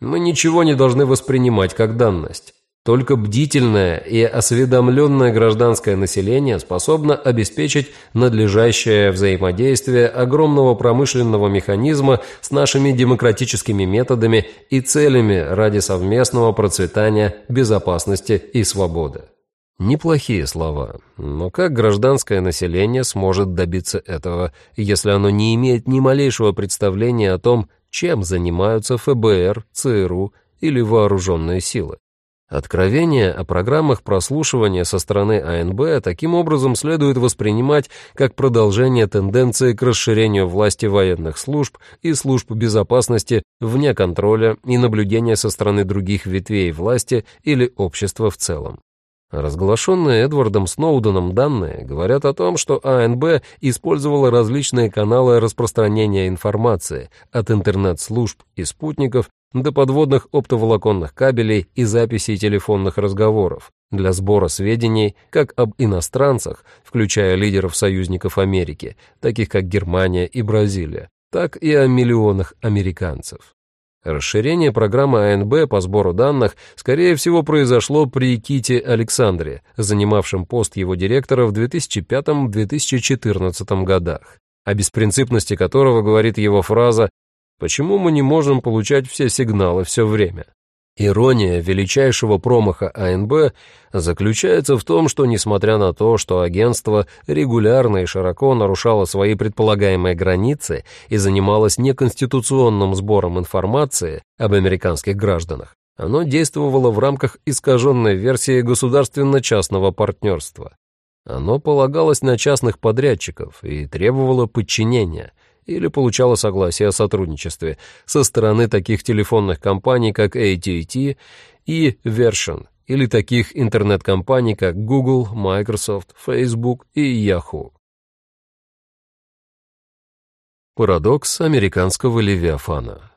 Мы ничего не должны воспринимать как данность. Только бдительное и осведомленное гражданское население способно обеспечить надлежащее взаимодействие огромного промышленного механизма с нашими демократическими методами и целями ради совместного процветания, безопасности и свободы. Неплохие слова, но как гражданское население сможет добиться этого, если оно не имеет ни малейшего представления о том, чем занимаются ФБР, ЦРУ или вооруженные силы. Откровения о программах прослушивания со стороны АНБ таким образом следует воспринимать как продолжение тенденции к расширению власти военных служб и служб безопасности вне контроля и наблюдения со стороны других ветвей власти или общества в целом. Разглашенные Эдвардом Сноуденом данные говорят о том, что АНБ использовала различные каналы распространения информации от интернет-служб и спутников до подводных оптоволоконных кабелей и записей телефонных разговоров для сбора сведений как об иностранцах, включая лидеров союзников Америки, таких как Германия и Бразилия, так и о миллионах американцев. Расширение программы АНБ по сбору данных, скорее всего, произошло при Ките Александре, занимавшем пост его директора в 2005-2014 годах, о беспринципности которого говорит его фраза «Почему мы не можем получать все сигналы все время?». Ирония величайшего промаха АНБ заключается в том, что, несмотря на то, что агентство регулярно и широко нарушало свои предполагаемые границы и занималось неконституционным сбором информации об американских гражданах, оно действовало в рамках искаженной версии государственно-частного партнерства. Оно полагалось на частных подрядчиков и требовало подчинения или получало согласие о сотрудничестве со стороны таких телефонных компаний, как AT&T и Version, или таких интернет-компаний, как Google, Microsoft, Facebook и Yahoo. Парадокс американского Левиафана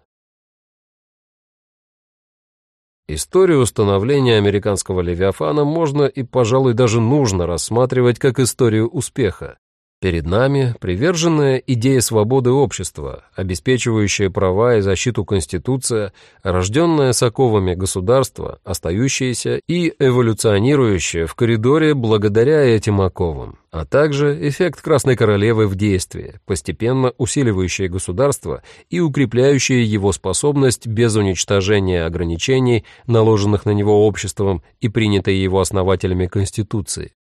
Историю установления американского Левиафана можно и, пожалуй, даже нужно рассматривать как историю успеха. Перед нами приверженная идея свободы общества, обеспечивающая права и защиту Конституция, рожденное соковами государства, остающееся и эволюционирующее в коридоре благодаря этим оковам, а также эффект Красной Королевы в действии, постепенно усиливающее государство и укрепляющее его способность без уничтожения ограничений, наложенных на него обществом и принятой его основателями Конституции.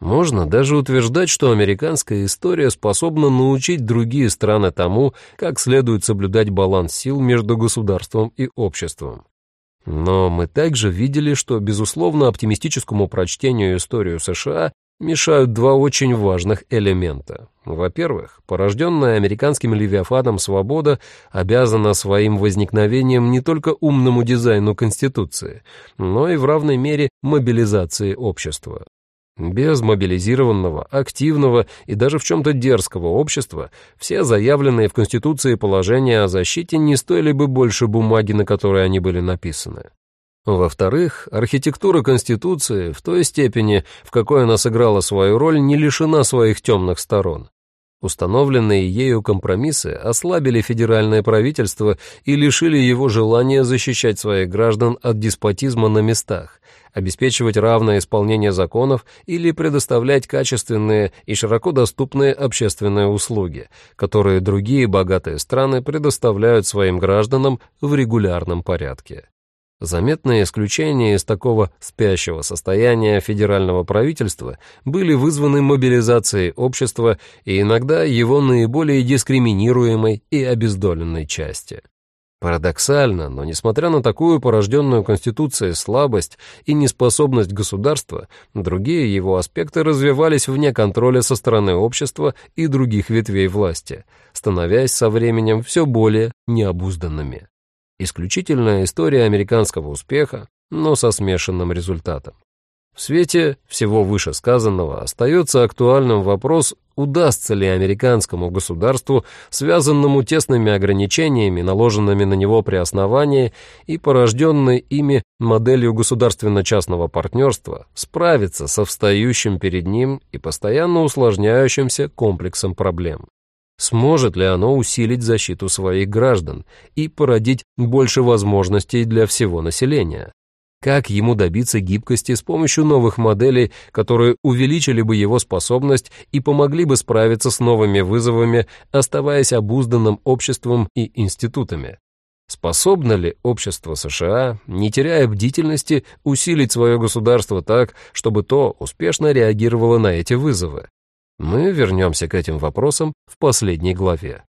Можно даже утверждать, что американская история способна научить другие страны тому, как следует соблюдать баланс сил между государством и обществом. Но мы также видели, что, безусловно, оптимистическому прочтению историю США мешают два очень важных элемента. Во-первых, порожденная американским левиафаном свобода обязана своим возникновением не только умному дизайну Конституции, но и в равной мере мобилизации общества. Без мобилизированного, активного и даже в чем-то дерзкого общества все заявленные в Конституции положения о защите не стоили бы больше бумаги, на которой они были написаны. Во-вторых, архитектура Конституции в той степени, в какой она сыграла свою роль, не лишена своих темных сторон. Установленные ею компромиссы ослабили федеральное правительство и лишили его желания защищать своих граждан от деспотизма на местах, обеспечивать равное исполнение законов или предоставлять качественные и широко доступные общественные услуги, которые другие богатые страны предоставляют своим гражданам в регулярном порядке. Заметные исключения из такого спящего состояния федерального правительства были вызваны мобилизацией общества и иногда его наиболее дискриминируемой и обездоленной части. Парадоксально, но несмотря на такую порожденную Конституцией слабость и неспособность государства, другие его аспекты развивались вне контроля со стороны общества и других ветвей власти, становясь со временем все более необузданными. Исключительная история американского успеха, но со смешанным результатом. В свете всего вышесказанного остается актуальным вопрос, удастся ли американскому государству, связанному тесными ограничениями, наложенными на него при основании и порожденной ими моделью государственно-частного партнерства, справиться со встающим перед ним и постоянно усложняющимся комплексом проблем. Сможет ли оно усилить защиту своих граждан и породить больше возможностей для всего населения? Как ему добиться гибкости с помощью новых моделей, которые увеличили бы его способность и помогли бы справиться с новыми вызовами, оставаясь обузданным обществом и институтами? Способно ли общество США, не теряя бдительности, усилить свое государство так, чтобы то успешно реагировало на эти вызовы? Мы вернемся к этим вопросам в последней главе.